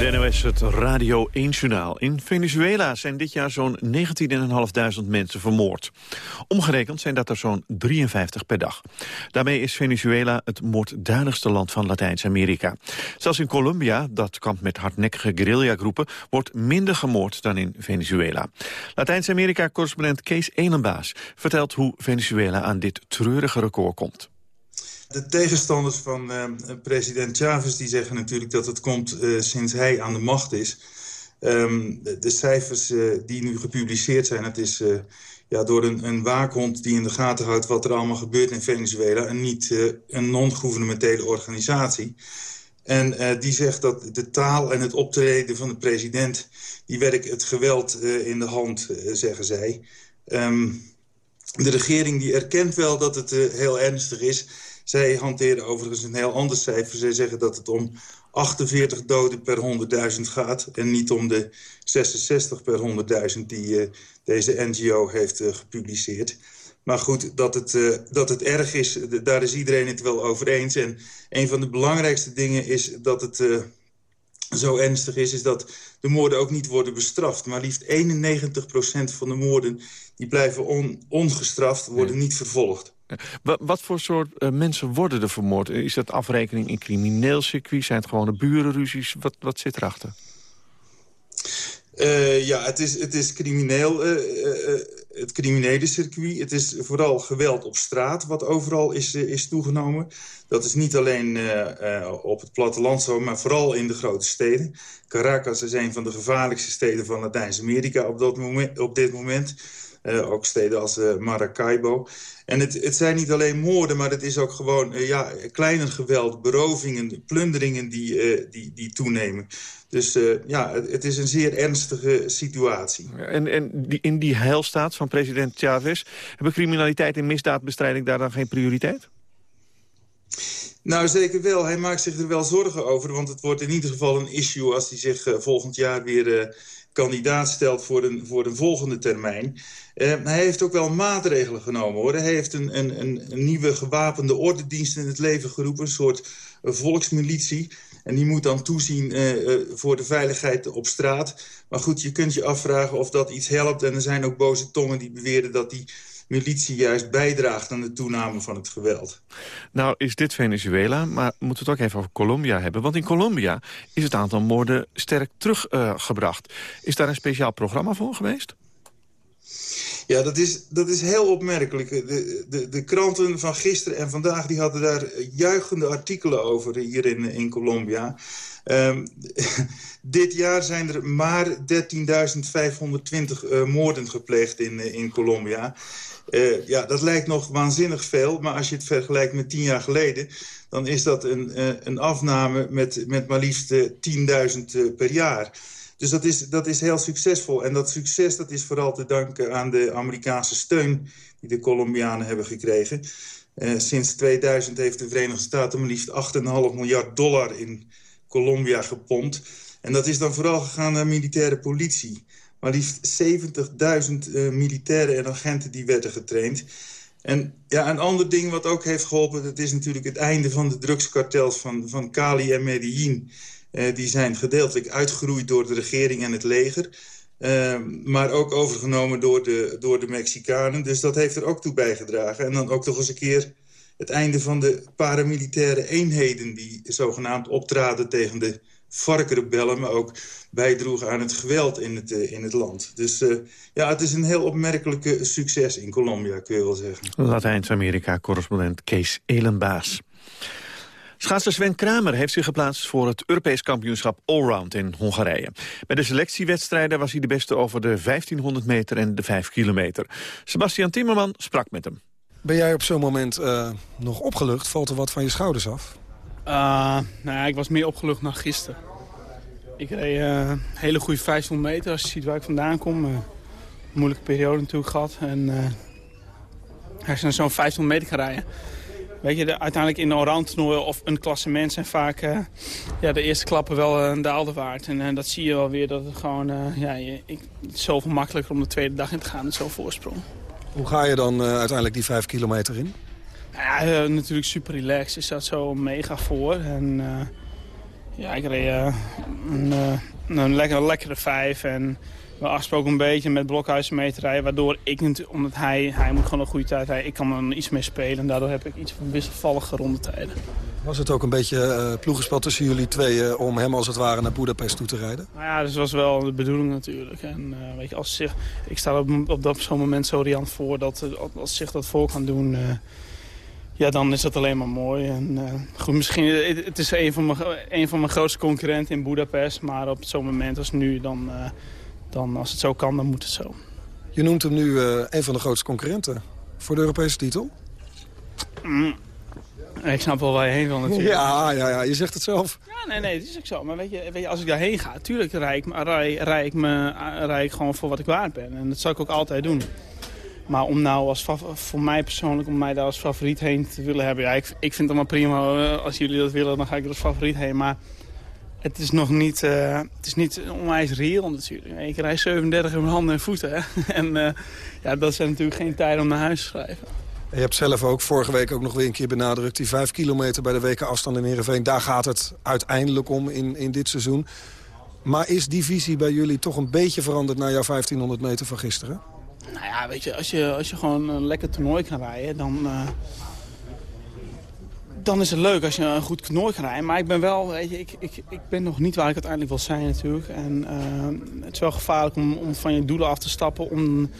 De de NOS het Radio 1-journaal. In Venezuela zijn dit jaar zo'n 19.500 mensen vermoord. Omgerekend zijn dat er zo'n 53 per dag. Daarmee is Venezuela het moordduidigste land van Latijns-Amerika. Zelfs in Colombia, dat kampt met hardnekkige guerrillagroepen... wordt minder gemoord dan in Venezuela. Latijns-Amerika-correspondent Kees Elenbaas vertelt hoe Venezuela aan dit treurige record komt. De tegenstanders van uh, president Chavez die zeggen natuurlijk dat het komt uh, sinds hij aan de macht is. Um, de, de, cijfers uh, die nu gepubliceerd zijn, het is ja, door een, een, waakhond die in de gaten houdt wat er allemaal gebeurt in Venezuela en niet een non-governementele organisatie. En die zegt dat de taal en het optreden van de president, die werkt het geweld in de hand, zeggen zij. Um, de regering die erkent wel dat het heel ernstig is... Zij hanteren overigens een heel ander cijfer. Zij zeggen dat het om 48 doden per 100.000 gaat... en niet om de 66 per 100.000 die uh, deze NGO heeft uh, gepubliceerd. Maar goed, dat het, uh, dat het erg is, daar is iedereen het wel over eens. En een van de belangrijkste dingen is dat het zo ernstig is... is dat de moorden ook niet worden bestraft. Maar liefst 91% van de moorden die blijven on, ongestraft, worden niet vervolgd. Wat voor soort uh, mensen worden er vermoord? Is dat afrekening in crimineel circuit? Zijn het gewone burenruzies? Wat, wat zit erachter? Uh, ja, het is, het is crimineel, het criminele circuit. Het is vooral geweld op straat wat overal is, is toegenomen. Dat is niet alleen op het platteland zo, maar vooral in de grote steden. Caracas is een van de gevaarlijkste steden van Latijns-Amerika op, dat moment, op dit moment. Uh, ook steden als uh, Maracaibo. En het, het zijn niet alleen moorden, maar het is ook gewoon uh, ja, kleiner geweld, berovingen, plunderingen die, die, die toenemen. Dus ja, het, het, is een zeer ernstige situatie. En, en die, in die heilstaat van president Chavez... hebben criminaliteit en misdaadbestrijding daar dan geen prioriteit? Nou, zeker wel. Hij maakt zich er wel zorgen over. Want het wordt in ieder geval een issue als hij zich volgend jaar weer kandidaat stelt voor een, voor een volgende termijn. Uh, hij heeft ook wel maatregelen genomen. hoor. Hij heeft een, een, een nieuwe gewapende ordendienst in het leven geroepen. Een soort volksmilitie. En die moet dan toezien uh, uh, voor de veiligheid op straat. Maar goed, je kunt je afvragen of dat iets helpt. En er zijn ook boze tongen die beweren dat die militie juist bijdraagt aan de toename van het geweld. Nou is dit Venezuela, maar moeten we het ook even over Colombia hebben. Want in Colombia is het aantal moorden sterk teruggebracht. Uh, is daar een speciaal programma voor geweest? Ja, dat is, dat is heel opmerkelijk. De, de, de kranten van gisteren en vandaag die hadden daar juichende artikelen over hier in, in Colombia. Um, dit jaar zijn er maar 13.520 uh, moorden gepleegd in, in Colombia. Uh, ja, dat lijkt nog waanzinnig veel, maar als je het vergelijkt met tien jaar geleden... dan is dat een, uh, een afname met, met maar liefst 10.000 uh, per jaar. Dus dat is, dat is heel succesvol. En dat succes dat is vooral te danken aan de Amerikaanse steun... die de Colombianen hebben gekregen. sinds 2000 heeft de Verenigde Staten maar liefst 8,5 miljard dollar in Colombia gepompt. En dat is dan vooral gegaan naar militaire politie maar liefst 70.000 uh, militairen en agenten die werden getraind. En ja, een ander ding wat ook heeft geholpen... dat is natuurlijk het einde van de drugskartels van, van Cali en Medellin. Uh, die zijn gedeeltelijk uitgeroeid door de regering en het leger... Uh, maar ook overgenomen door de, door de Mexicanen. Dus dat heeft er ook toe bijgedragen. En dan ook nog eens een keer het einde van de paramilitaire eenheden... die zogenaamd optraden tegen de varkenrebellen... maar ook bijdroegen aan het geweld in het, uh, in het land. Dus uh, ja, het is een heel opmerkelijke succes in Colombia, kun je wel zeggen. Latijns-Amerika-correspondent Kees Elenbaas. Schaatser Sven Kramer heeft zich geplaatst voor het Europees kampioenschap Allround in Hongarije. Bij de selectiewedstrijden was hij de beste over de 1500 meter en de 5 kilometer. Sebastian Timmerman sprak met hem. Ben jij op zo'n moment uh, nog opgelucht? Valt er wat van je schouders af? Uh, nou ja, ik was meer opgelucht dan gisteren. Ik reed een hele goede 500 meter als je ziet waar ik vandaan kom. Uh, moeilijke periode natuurlijk gehad. En als je zo'n 500 meter kan rijden. Weet je, de, uiteindelijk in een oranje of een klassement zijn vaak ja, de eerste klappen wel een daalde waard. En dat zie je wel weer dat het gewoon ja, ik, is zoveel makkelijker om de tweede dag in te gaan met zo'n voorsprong. Hoe ga je dan uiteindelijk die 5 kilometer in? Ja, natuurlijk super relaxed. Is dat zo mega voor. En Ja, ik reed uh, een, een, lekkere, lekkere vijf en we afgesproken een beetje met Blokhuizen mee te rijden. Waardoor ik, omdat hij, hij moet gewoon een goede tijd rijden, ik kan er iets mee spelen. En daardoor heb ik iets van wisselvallige rondetijden. Was het ook een beetje uh, ploegenspel tussen jullie tweeën om hem als het ware naar Budapest toe te rijden? Nou ja, dat was wel de bedoeling natuurlijk. En uh, weet je, als zich, ik sta op, op dat zo'n moment zo riant voor dat als zich dat voor kan doen... Uh, ja, dan is dat alleen maar mooi. En, goed, misschien, het, het is een van, mijn, een van mijn grootste concurrenten in Budapest. Maar op zo'n moment als nu, dan, dan als het zo kan, dan moet het zo. Je noemt hem nu een van de grootste concurrenten voor de Europese titel. Mm. Ik snap wel waar je heen wil natuurlijk. Ja, ja, ja, je zegt het zelf. Ja, nee, nee, het is ook zo. Maar weet je, weet je als ik daarheen ga, tuurlijk rij ik, rij, rij, ik me, rij ik gewoon voor wat ik waard ben. En dat zal ik ook altijd doen. Maar om nou als voor mij persoonlijk, om mij daar als favoriet heen te willen hebben... Ja, ik, ik vind het allemaal prima. Als jullie dat willen, dan ga ik er als favoriet heen. Maar het is nog niet, uh, het is niet onwijs reëel natuurlijk. Ik rij 37 in handen en voeten. Hè? en uh, ja, dat zijn natuurlijk geen tijden om naar huis te schrijven. En je hebt zelf ook vorige week ook nog weer een keer benadrukt... die vijf kilometer bij de weken afstand in Heerenveen. Daar gaat het uiteindelijk om in, in dit seizoen. Maar is die visie bij jullie toch een beetje veranderd... naar jouw 1500 meter van gisteren? Nou ja, weet je, als je, als je gewoon een lekker toernooi kan rijden... dan, uh, dan is het leuk als je een goed toernooi kan rijden. Maar ik ben wel, weet je, ik, ik, ik ben nog niet waar ik uiteindelijk wil zijn natuurlijk. En uh, het is wel gevaarlijk om, om van je doelen af te stappen... om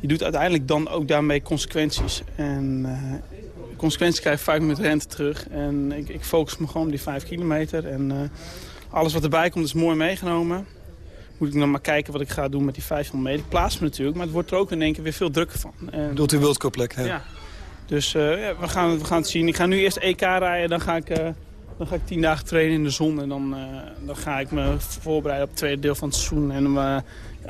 je doet uiteindelijk dan ook daarmee consequenties. En uh, consequenties krijg je vaak met rente terug. En ik, ik focus me gewoon op die vijf kilometer. En alles wat erbij komt is mooi meegenomen. Moet ik dan maar kijken wat ik ga doen met die 500 meter. Ik plaats me natuurlijk, maar het wordt er ook in één keer weer veel drukker van. En, Doet u World Cup plek, hè? Ja. Dus uh, ja, we, gaan, we gaan het zien. Ik ga nu eerst EK rijden, dan ga ik... Dan ga ik tien dagen trainen in de zon en dan, uh, dan ga ik me voorbereiden op het tweede deel van het seizoen. En uh,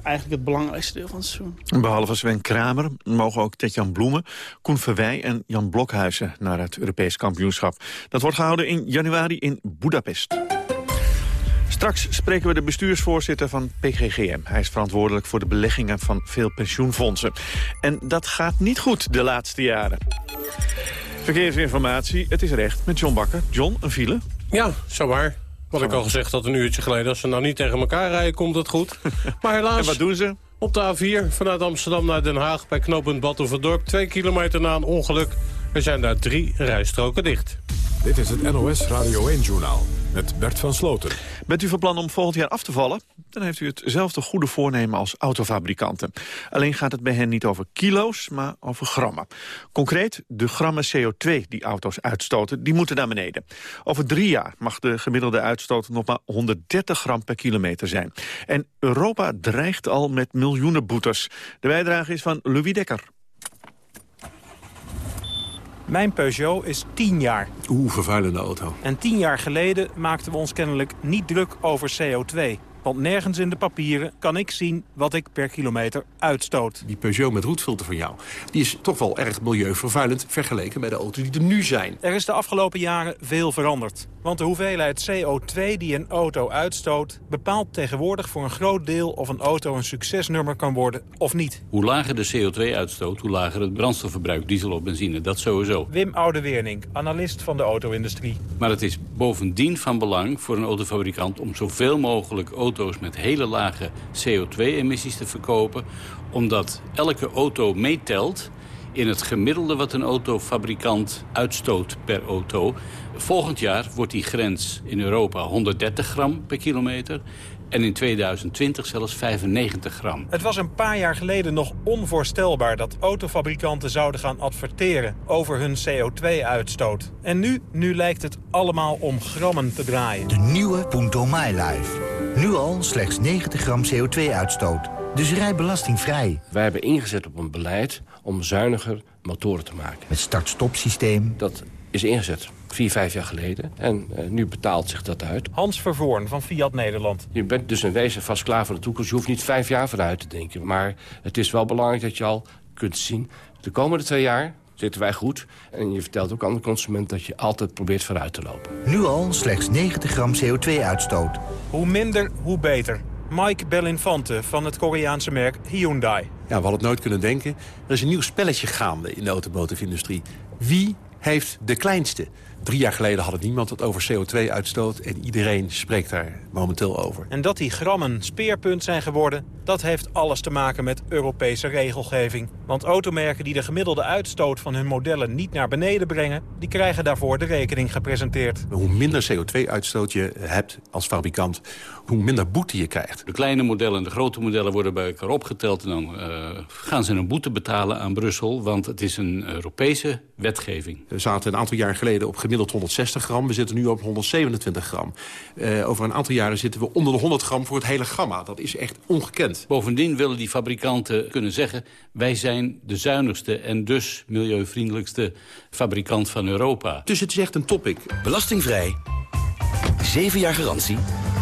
eigenlijk het belangrijkste deel van het seizoen. Behalve Sven Kramer mogen ook Tetjan Bloemen, Koen Verwij en Jan Blokhuizen naar het Europees kampioenschap. Dat wordt gehouden in januari in Budapest. Straks spreken we de bestuursvoorzitter van PGGM. Hij is verantwoordelijk voor de beleggingen van veel pensioenfondsen. En dat gaat niet goed de laatste jaren. Verkeersinformatie, het is recht met John Bakker. John, een file? Ja, zo waar. Wat ik al gezegd had een uurtje geleden. Als ze nou niet tegen elkaar rijden, komt het goed. Maar helaas... en wat doen ze? Op de A4 vanuit Amsterdam naar Den Haag bij knooppunt Batuverdorp. Twee kilometer na een ongeluk. Er zijn daar drie rijstroken dicht. Dit is het NOS Radio 1-journaal met Bert van Sloten. Bent u van plan om volgend jaar af te vallen? Dan heeft u hetzelfde goede voornemen als autofabrikanten. Alleen gaat het bij hen niet over kilo's, maar over grammen. Concreet, de grammen CO2 die auto's uitstoten, die moeten naar beneden. Over drie jaar mag de gemiddelde uitstoot nog maar 130 gram per kilometer zijn. En Europa dreigt al met miljoenen boetes. De bijdrage is van Louis Dekker. Mijn Peugeot is 10 jaar. Oeh, vervuilende auto. En 10 jaar geleden maakten we ons kennelijk niet druk over CO2. Want nergens in de papieren kan ik zien wat ik per kilometer uitstoot. Die Peugeot met roetfilter van jou, die is toch wel erg milieuvervuilend... vergeleken met de auto's die er nu zijn. Er is de afgelopen jaren veel veranderd. Want de hoeveelheid CO2 die een auto uitstoot... bepaalt tegenwoordig voor een groot deel of een auto een succesnummer kan worden of niet. Hoe lager de CO2-uitstoot, hoe lager het brandstofverbruik, diesel of benzine, dat sowieso. Wim Oudeweernink, analist van de auto-industrie. Maar het is bovendien van belang voor een autofabrikant om zoveel mogelijk auto's auto's met hele lage CO2-emissies te verkopen. Omdat elke auto meetelt in het gemiddelde wat een autofabrikant uitstoot per auto. Volgend jaar wordt die grens in Europa 130 gram per kilometer. En in 2020 zelfs 95 gram. Het was een paar jaar geleden nog onvoorstelbaar dat autofabrikanten zouden gaan adverteren over hun CO2-uitstoot. En nu, nu lijkt het allemaal om grammen te draaien. De nieuwe Punto MyLife. Nu al slechts 90 gram CO2-uitstoot. Dus rij belastingvrij. Wij hebben ingezet op een beleid om zuiniger motoren te maken. Met start-stop systeem. Dat is ingezet vier, vijf jaar geleden. En uh, nu betaalt zich dat uit. Hans Vervoorn van Fiat Nederland. Je bent dus in wezen vast klaar voor de toekomst. Je hoeft niet vijf jaar vooruit te denken. Maar het is wel belangrijk dat je al kunt zien... de komende twee jaar zitten wij goed. En je vertelt ook aan de consument dat je altijd probeert vooruit te lopen. Nu al slechts 90 gram CO2-uitstoot. Hoe minder, hoe beter. Mike Bellinfante van het Koreaanse merk Hyundai. Ja, we hadden het nooit kunnen denken. Er is een nieuw spelletje gaande in de automotive-industrie. Wie heeft de kleinste. Drie jaar geleden had niemand het over CO2-uitstoot... en iedereen spreekt daar momenteel over. En dat die grammen speerpunt zijn geworden... dat heeft alles te maken met Europese regelgeving. Want automerken die de gemiddelde uitstoot van hun modellen niet naar beneden brengen... die krijgen daarvoor de rekening gepresenteerd. Hoe minder CO2-uitstoot je hebt als fabrikant... hoe minder boete je krijgt. De kleine modellen en de grote modellen worden bij elkaar opgeteld... en dan uh, gaan ze een boete betalen aan Brussel... want het is een Europese wetgeving. We zaten een aantal jaar geleden op gemiddeld 160 gram. We zitten nu op 127 gram. Uh, over een aantal jaren zitten we onder de 100 gram voor het hele gamma. Dat is echt ongekend. Bovendien willen die fabrikanten kunnen zeggen... wij zijn de zuinigste en dus milieuvriendelijkste fabrikant van Europa. Dus het is echt een topic. Belastingvrij. 7 jaar garantie.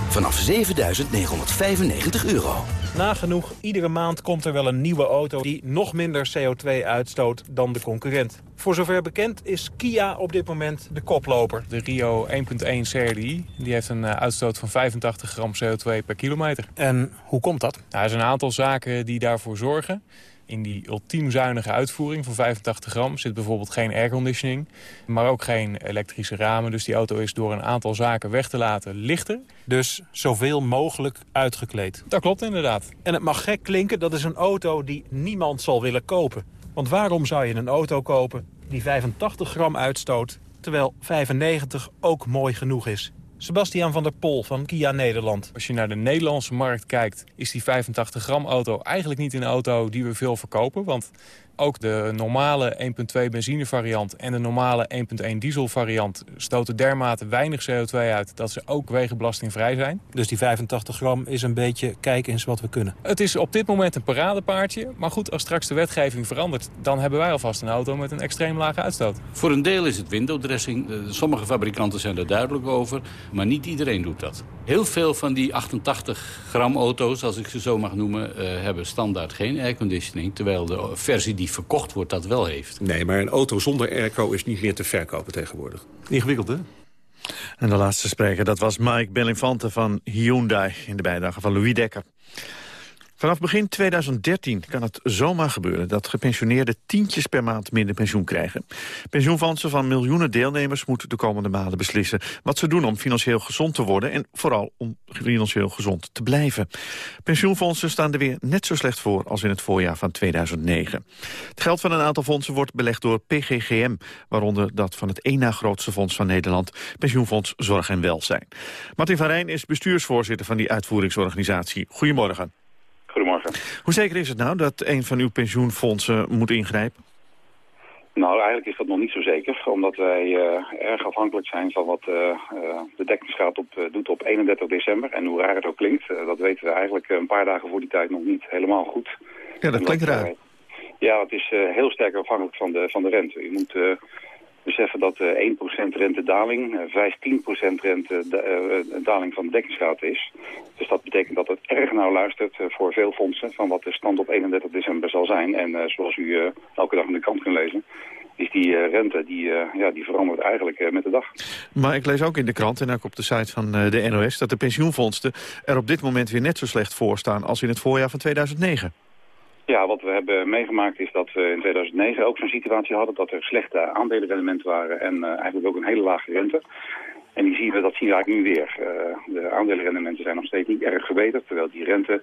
Vanaf 7.995 euro. Nagenoeg iedere maand komt er wel een nieuwe auto die nog minder CO2 uitstoot dan de concurrent. Voor zover bekend is Kia op dit moment de koploper. De Rio 1.1 CRDI die heeft een uitstoot van 85 gram CO2 per kilometer. En hoe komt dat? Nou, er zijn een aantal zaken die daarvoor zorgen. In die ultiem zuinige uitvoering van 85 gram zit bijvoorbeeld geen airconditioning, maar ook geen elektrische ramen. Dus die auto is door een aantal zaken weg te laten lichter. Dus zoveel mogelijk uitgekleed. Dat klopt inderdaad. En het mag gek klinken, dat is een auto die niemand zal willen kopen. Want waarom zou je een auto kopen die 85 gram uitstoot, terwijl 95 ook mooi genoeg is? Sebastian van der Pol van Kia Nederland. Als je naar de Nederlandse markt kijkt... is die 85 gram auto eigenlijk niet een auto die we veel verkopen. Want ook de normale 1.2 benzine variant en de normale 1.1 diesel variant... stoten dermate weinig CO2 uit dat ze ook wegenbelastingvrij zijn. Dus die 85 gram is een beetje kijk eens wat we kunnen. Het is op dit moment een paradepaardje. Maar goed, als straks de wetgeving verandert... dan hebben wij alvast een auto met een extreem lage uitstoot. Voor een deel is het windowdressing. Sommige fabrikanten zijn er duidelijk over. Maar niet iedereen doet dat. Heel veel van die 88 gram auto's, als ik ze zo mag noemen... Uh, hebben standaard geen airconditioning. Terwijl de versie die die verkocht wordt dat wel heeft. Nee, maar een auto zonder airco is niet meer te verkopen tegenwoordig. Ingewikkeld, hè? En de laatste spreker, dat was Mike Bellinfante van Hyundai... in de bijdrage van Louis Dekker. Vanaf begin 2013 kan het zomaar gebeuren dat gepensioneerden tientjes per maand minder pensioen krijgen. Pensioenfondsen van miljoenen deelnemers moeten de komende maanden beslissen wat ze doen om financieel gezond te worden en vooral om financieel gezond te blijven. Pensioenfondsen staan er weer net zo slecht voor als in het voorjaar van 2009. Het geld van een aantal fondsen wordt belegd door PGGM, waaronder dat van het één na grootste fonds van Nederland, Pensioenfonds Zorg en Welzijn. Martin van Rijn is bestuursvoorzitter van die uitvoeringsorganisatie. Goedemorgen. Goedemorgen. Hoe zeker is het nou dat een van uw pensioenfondsen moet ingrijpen? Nou, eigenlijk is dat nog niet zo zeker, omdat wij uh, erg afhankelijk zijn van wat uh, uh, de dekkingsgraad op, doet op 31 december. En hoe raar het ook klinkt, dat weten we eigenlijk een paar dagen voor die tijd nog niet helemaal goed. Ja, dat klinkt raar. ja, het is heel sterk afhankelijk van de, van de rente. Je moet beseffen dat uh, 1% rentedaling, uh, 15% rentedaling van de dekkingsgraad is. Dus dat betekent dat het erg nauw luistert voor veel fondsen van wat de stand op 31 december zal zijn. En zoals u elke dag in de krant kunt lezen, is die rente, die, ja, die verandert eigenlijk met de dag. Maar ik lees ook in de krant en ook op de site van de NOS... dat de pensioenfondsen er op dit moment weer net zo slecht voor staan als in het voorjaar van 2009. Ja, wat we hebben meegemaakt is dat we in 2009 ook zo'n situatie hadden... dat er slechte aandelenrendementen waren en uh, eigenlijk ook een hele lage rente. En die zien we, dat zien we eigenlijk nu weer. Uh, de aandelenrendementen zijn nog steeds niet erg verbeterd... terwijl die rente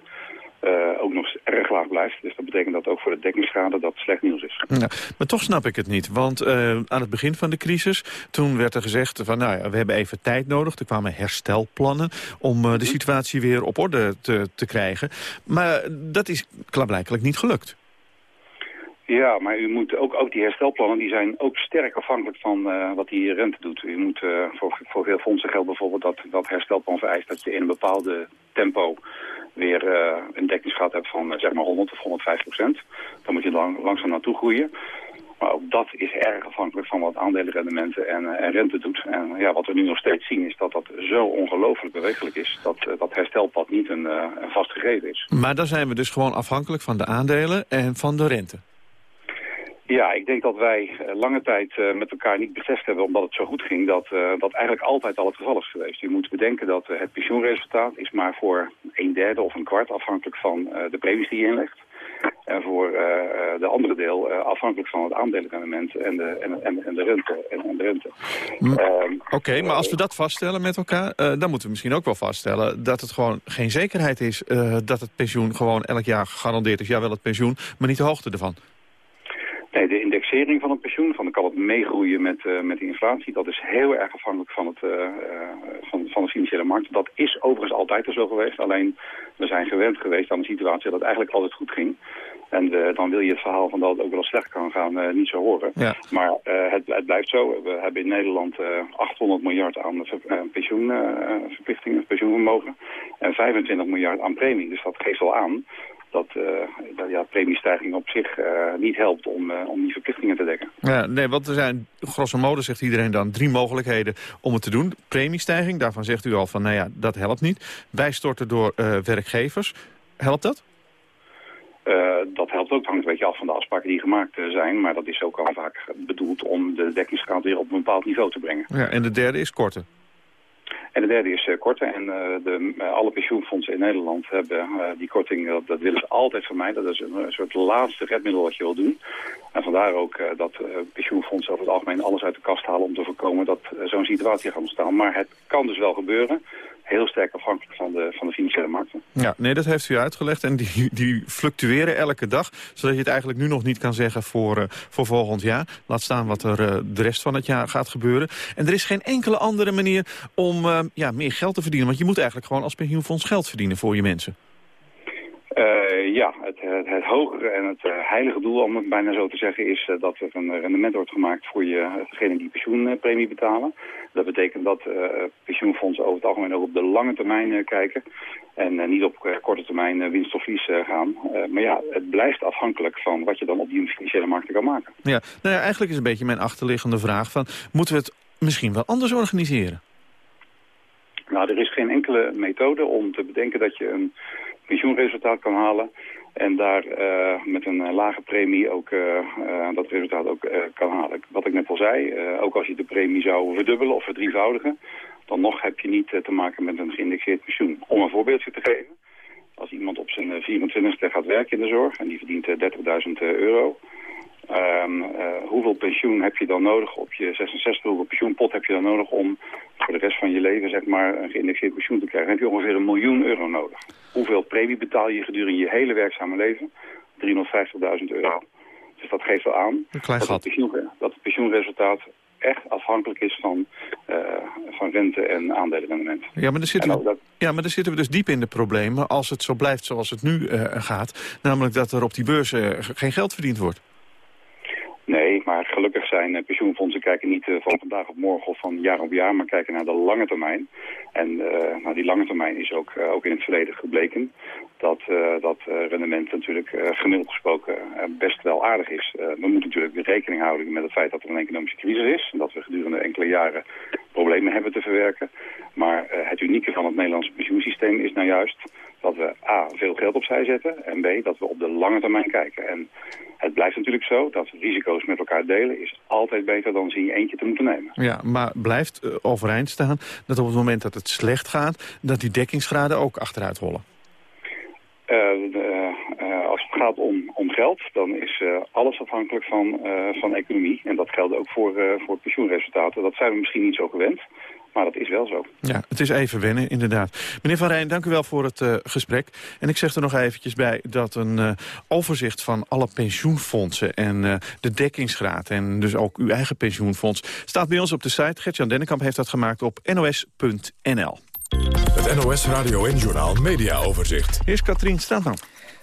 uh, ook nog erg laag blijft. Dus dat betekent dat ook voor de dekkingsschade dat slecht nieuws is. Ja, maar toch snap ik het niet. Want uh, aan het begin van de crisis, toen werd er gezegd van nou ja, we hebben even tijd nodig. Er kwamen herstelplannen om uh, de situatie weer op orde te, te krijgen. Maar dat is klaarblijkelijk niet gelukt. Ja, maar u moet ook, ook die herstelplannen die zijn ook sterk afhankelijk van uh, wat die rente doet. U moet uh, voor, voor veel fondsen geldt bijvoorbeeld dat dat herstelplan vereist dat je in een bepaalde tempo weer uh, een dekkingsgraad hebt van zeg maar 100 of 105 procent. Dan moet je lang, langzaam naartoe groeien. Maar ook dat is erg afhankelijk van wat aandelenrendementen en, uh, en rente doet. En ja, wat we nu nog steeds zien is dat dat zo ongelooflijk bewegelijk is. Dat dat herstelpad niet een, een vast gegeven is. Maar dan zijn we dus gewoon afhankelijk van de aandelen en van de rente. Ja, ik denk dat wij lange tijd uh, met elkaar niet beseft hebben, omdat het zo goed ging, dat uh, dat eigenlijk altijd al het geval is geweest. Je moet bedenken dat uh, het pensioenresultaat is maar voor een derde of een kwart afhankelijk van de premies die je inlegt. En voor de andere deel afhankelijk van het aandelenrendement en de, en, en, en de rente. En, en de rente. Ehm, Oké, maar als we dat vaststellen met elkaar, dan moeten we misschien ook wel vaststellen dat het gewoon geen zekerheid is dat het pensioen gewoon elk jaar gegarandeerd is. Ja, wel het pensioen, maar niet de hoogte ervan. Indexering van het pensioen, van kan het meegroeien met, uh, met de inflatie, dat is heel erg afhankelijk van, het, uh, van, van de financiële markt. Dat is overigens altijd zo geweest, alleen we zijn gewend geweest aan de situatie dat het eigenlijk altijd goed ging. En dan wil je het verhaal van dat het ook wel slecht kan gaan niet zo horen. Ja. Maar het, het, blijft zo. We hebben in Nederland 800 miljard aan pensioenverplichtingen, pensioenvermogen. En 25 miljard aan premie. Dus dat geeft al aan dat, uh, dat ja, premiestijging op zich uh, niet helpt om, uh, om die verplichtingen te dekken. Ja, nee, want er zijn, grosso modo zegt iedereen dan, drie mogelijkheden om het te doen. Premiestijging, daarvan zegt u al van, nou ja, dat helpt niet. Bijstorten door werkgevers, helpt dat? dat helpt ook, hangt een beetje af van de afspraken die gemaakt zijn. Maar dat is ook al vaak bedoeld om de dekkingsgraad weer op een bepaald niveau te brengen. Ja, en de derde is korten. En de derde is uh, korten. En uh, de, uh, alle pensioenfondsen in Nederland hebben die korting, dat willen ze altijd vermijden. Dat is een, een, soort laatste redmiddel wat je wil doen. En vandaar ook dat pensioenfondsen over het algemeen alles uit de kast halen om te voorkomen dat zo'n situatie gaat ontstaan. Maar het kan dus wel gebeuren heel sterk afhankelijk van de, van de financiële markten. Ja, nee, dat heeft u uitgelegd. En die, die fluctueren elke dag, zodat je het eigenlijk nu nog niet kan zeggen voor, uh, voor volgend jaar. Laat staan wat er uh, de rest van het jaar gaat gebeuren. En er is geen enkele andere manier om uh, ja, meer geld te verdienen. Want je moet eigenlijk gewoon als pensioenfonds geld verdienen voor je mensen. Uh, ja, het, het, het, hogere en het uh, heilige doel, om het bijna zo te zeggen, is uh, dat er een rendement wordt gemaakt voor je, degene die pensioenpremie betalen. Dat betekent dat pensioenfondsen over het algemeen ook op de lange termijn kijken en niet op korte termijn winst of verlies gaan. maar ja, het blijft afhankelijk van wat je dan op die financiële markten kan maken. Ja, nou ja, eigenlijk is een beetje mijn achterliggende vraag van, moeten we het misschien wel anders organiseren? Nou, er is geen enkele methode om te bedenken dat je een pensioenresultaat kan halen. En daar uh, met een uh, lage premie ook uh, dat resultaat ook kan halen. Wat ik net al zei, ook als je de premie zou verdubbelen of verdrievoudigen... dan nog heb je niet te maken met een geïndexeerd pensioen. Om een voorbeeldje te geven. Als iemand op zijn 24e gaat werken in de zorg en die verdient 30.000 euro... Um, uh, hoeveel pensioen heb je dan nodig op je 66, hoeveel pensioenpot heb je dan nodig om voor de rest van je leven zeg maar, een geïndexeerd pensioen te krijgen? Dan heb je ongeveer een miljoen euro nodig. Hoeveel premie betaal je gedurende je hele werkzame leven? 350.000 euro. Dus dat geeft wel aan dat het, pensioen, dat het pensioenresultaat echt afhankelijk is van, uh, van rente en aandelenrendement. Ja, maar dan zitten, we, dat... ja, maar dan zitten we dus diep in de problemen als het zo blijft zoals het nu uh, gaat. Namelijk dat er op die beurs uh, geen geld verdiend wordt. Nee, maar gelukkig zijn pensioenfondsen kijken niet uh, van vandaag op morgen of van jaar op jaar, maar kijken naar de lange termijn. En uh, nou, die lange termijn is ook, ook in het verleden gebleken dat dat rendement natuurlijk gemiddeld gesproken best wel aardig is. we moeten natuurlijk rekening houden met het feit dat er een economische crisis is en dat we gedurende enkele jaren problemen hebben te verwerken. Maar het unieke van het Nederlandse pensioensysteem is nou juist dat we A, veel geld opzij zetten en B, dat we op de lange termijn kijken. En het blijft natuurlijk zo dat risico's met elkaar delen is altijd beter dan ze in je eentje te moeten nemen. Ja, maar blijft uh, overeind staan dat op het moment dat het slecht gaat, dat die dekkingsgraden ook achteruit rollen? Uh, de, uh, als het gaat om, om geld, dan is alles afhankelijk van, van economie. En dat geldt ook voor, voor pensioenresultaten. Dat zijn we misschien niet zo gewend. Maar dat is wel zo. Ja, het is even wennen, inderdaad. Meneer Van Rijn, dank u wel voor het uh, gesprek. En ik zeg er nog eventjes bij dat een uh, overzicht van alle pensioenfondsen... en uh, de dekkingsgraad en dus ook uw eigen pensioenfonds... staat bij ons op de site. Gertjan Dennekamp heeft dat gemaakt op nos.nl. Het NOS Radio en Journaal Media Overzicht. Hier is Katrien Staatman.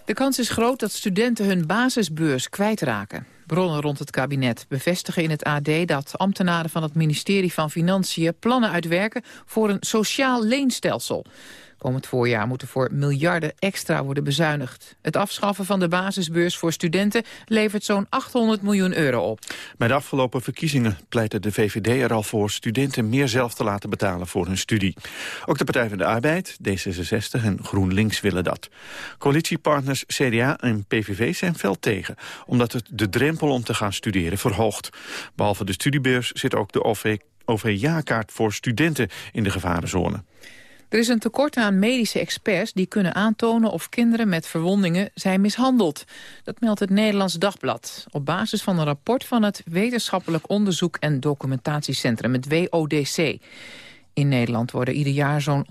De kans is groot dat studenten hun basisbeurs kwijtraken. Bronnen rond het kabinet bevestigen in het AD dat ambtenaren van het ministerie van Financiën plannen uitwerken voor een sociaal leenstelsel. Komend voorjaar moet er voor miljarden extra worden bezuinigd. Het afschaffen van de basisbeurs voor studenten levert zo'n 800 miljoen euro op. Bij de afgelopen verkiezingen pleitte de VVD er al voor studenten meer zelf te laten betalen voor hun studie. Ook de Partij van de Arbeid, D66 en GroenLinks willen dat. Coalitiepartners CDA en PVV zijn fel tegen, omdat het de drempel om te gaan studeren verhoogt. Behalve de studiebeurs zit ook de OV-jaarkaart voor studenten in de gevarenzone. Er is een tekort aan medische experts die kunnen aantonen of kinderen met verwondingen zijn mishandeld. Dat meldt het Nederlands Dagblad op basis van een rapport van het Wetenschappelijk Onderzoek en Documentatiecentrum, het WODC. In Nederland worden ieder jaar zo'n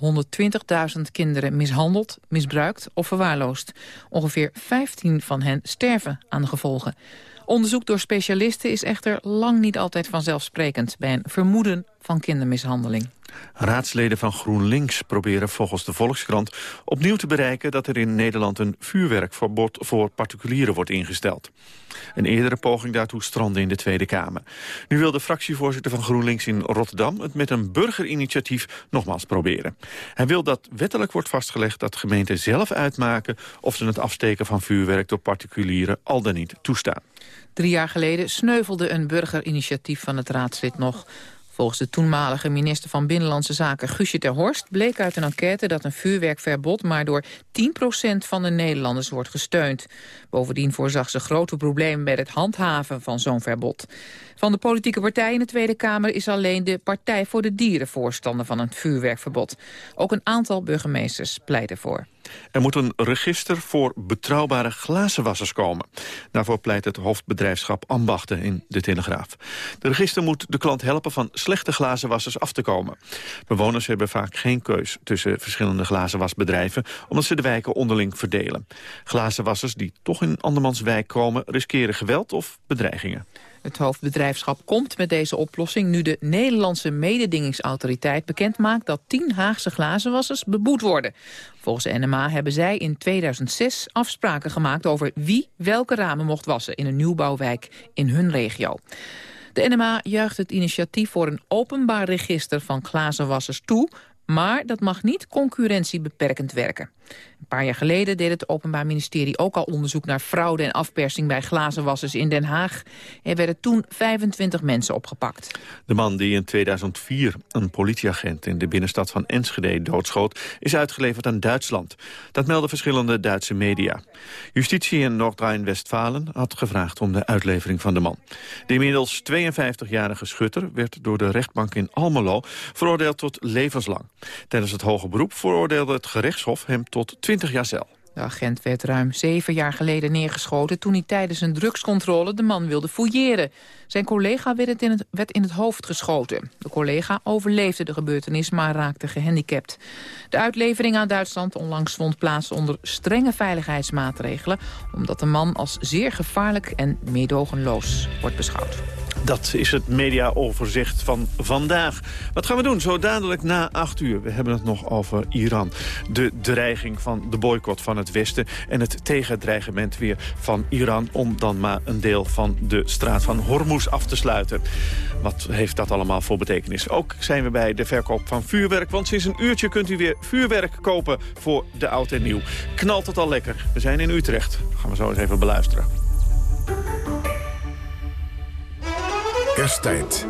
120.000 kinderen mishandeld, misbruikt of verwaarloosd. Ongeveer 15 van hen sterven aan de gevolgen. Onderzoek door specialisten is echter lang niet altijd vanzelfsprekend... bij een vermoeden van kindermishandeling. Raadsleden van GroenLinks proberen volgens de Volkskrant opnieuw te bereiken dat er in Nederland een vuurwerkverbod voor particulieren wordt ingesteld. Een eerdere poging daartoe strandde in de Tweede Kamer. Nu wil de fractievoorzitter van GroenLinks in Rotterdam het met een burgerinitiatief nogmaals proberen. Hij wil dat wettelijk wordt vastgelegd dat gemeenten zelf uitmaken of ze het afsteken van vuurwerk door particulieren al dan niet toestaan. Drie jaar geleden sneuvelde een burgerinitiatief van het raadslid nog. Volgens de toenmalige minister van Binnenlandse Zaken Guusje ter Horst... bleek uit een enquête dat een vuurwerkverbod maar door 10% van de Nederlanders wordt gesteund. Bovendien voorzag ze grote problemen met het handhaven van zo'n verbod. Van de politieke partijen in de Tweede Kamer is alleen de Partij voor de Dieren voorstander van een vuurwerkverbod. Ook een aantal burgemeesters pleiten voor. Er moet een register voor betrouwbare glazenwassers komen. Daarvoor pleit het hoofdbedrijfschap Ambachten in de Telegraaf. De register moet de klant helpen van slechte glazenwassers af te komen. Bewoners hebben vaak geen keus tussen verschillende glazenwasbedrijven... omdat ze de wijken onderling verdelen. Glazenwassers die toch in andermans wijk komen... riskeren geweld of bedreigingen. Het hoofdbedrijfschap komt met deze oplossing nu de Nederlandse mededingingsautoriteit bekendmaakt dat tien Haagse glazenwassers beboet worden. Volgens de NMA hebben zij in 2006 afspraken gemaakt over wie welke ramen mocht wassen in een nieuwbouwwijk in hun regio. De NMA juicht het initiatief voor een openbaar register van glazenwassers toe, maar dat mag niet concurrentiebeperkend werken. Een paar jaar geleden deed het Openbaar Ministerie ook al onderzoek naar fraude en afpersing bij glazenwassers in Den Haag. Er werden toen 25 mensen opgepakt. De man die in 2004 een politieagent in de binnenstad van Enschede doodschoot, is uitgeleverd aan Duitsland. Dat melden verschillende Duitse media. Justitie in Noord-Rijn-Westfalen had gevraagd om de uitlevering van de man. De inmiddels 52-jarige schutter werd door de rechtbank in Almelo veroordeeld tot levenslang. Tijdens het hoge beroep veroordeelde het gerechtshof hem tot 20 De agent werd ruim zeven jaar geleden neergeschoten... toen hij tijdens een drugscontrole de man wilde fouilleren. Zijn collega werd in, het, in het hoofd geschoten. De collega overleefde de gebeurtenis, maar raakte gehandicapt. De uitlevering aan Duitsland onlangs vond plaats onder strenge veiligheidsmaatregelen... omdat de man als zeer gevaarlijk en meedogenloos wordt beschouwd. Dat is het mediaoverzicht van vandaag. Wat gaan we doen? Zo dadelijk na acht uur. We hebben het nog over Iran. De dreiging van de boycott van het Westen... en het tegendreigement weer van Iran... om dan maar een deel van de straat van Hormuz af te sluiten. Wat heeft dat allemaal voor betekenis? Ook zijn we bij de verkoop van vuurwerk... want sinds een uurtje kunt u weer vuurwerk kopen voor de oud en nieuw. Knalt het al lekker? We zijn in Utrecht. Gaan we zo eens even beluisteren. Kersttijd.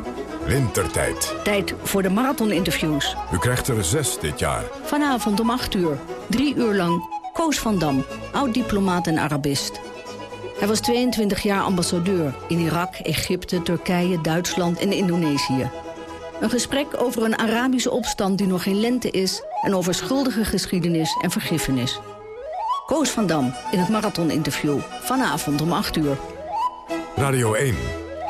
Wintertijd. Tijd voor de marathoninterviews. U krijgt er zes dit jaar. Vanavond om 8 uur. Drie uur lang. Koos van Dam, oud-diplomaat en Arabist. Hij was 22 jaar ambassadeur in Irak, Egypte, Turkije, Duitsland en Indonesië. Een gesprek over een Arabische opstand die nog geen lente is... en over schuldige geschiedenis en vergiffenis. Koos van Dam in het marathoninterview. Vanavond om 8 uur. Radio 1.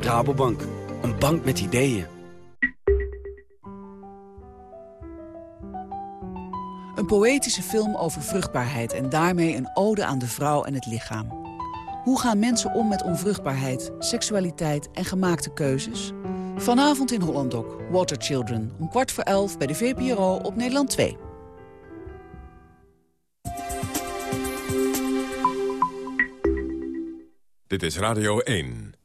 Rabobank, een bank met ideeën. Een poëtische film over vruchtbaarheid en daarmee een ode aan de vrouw en het lichaam. Hoe gaan mensen om met onvruchtbaarheid, seksualiteit en gemaakte keuzes? Vanavond in Hollandok, Water Children, om kwart voor elf bij de VPRO op Nederland 2. Dit is Radio 1.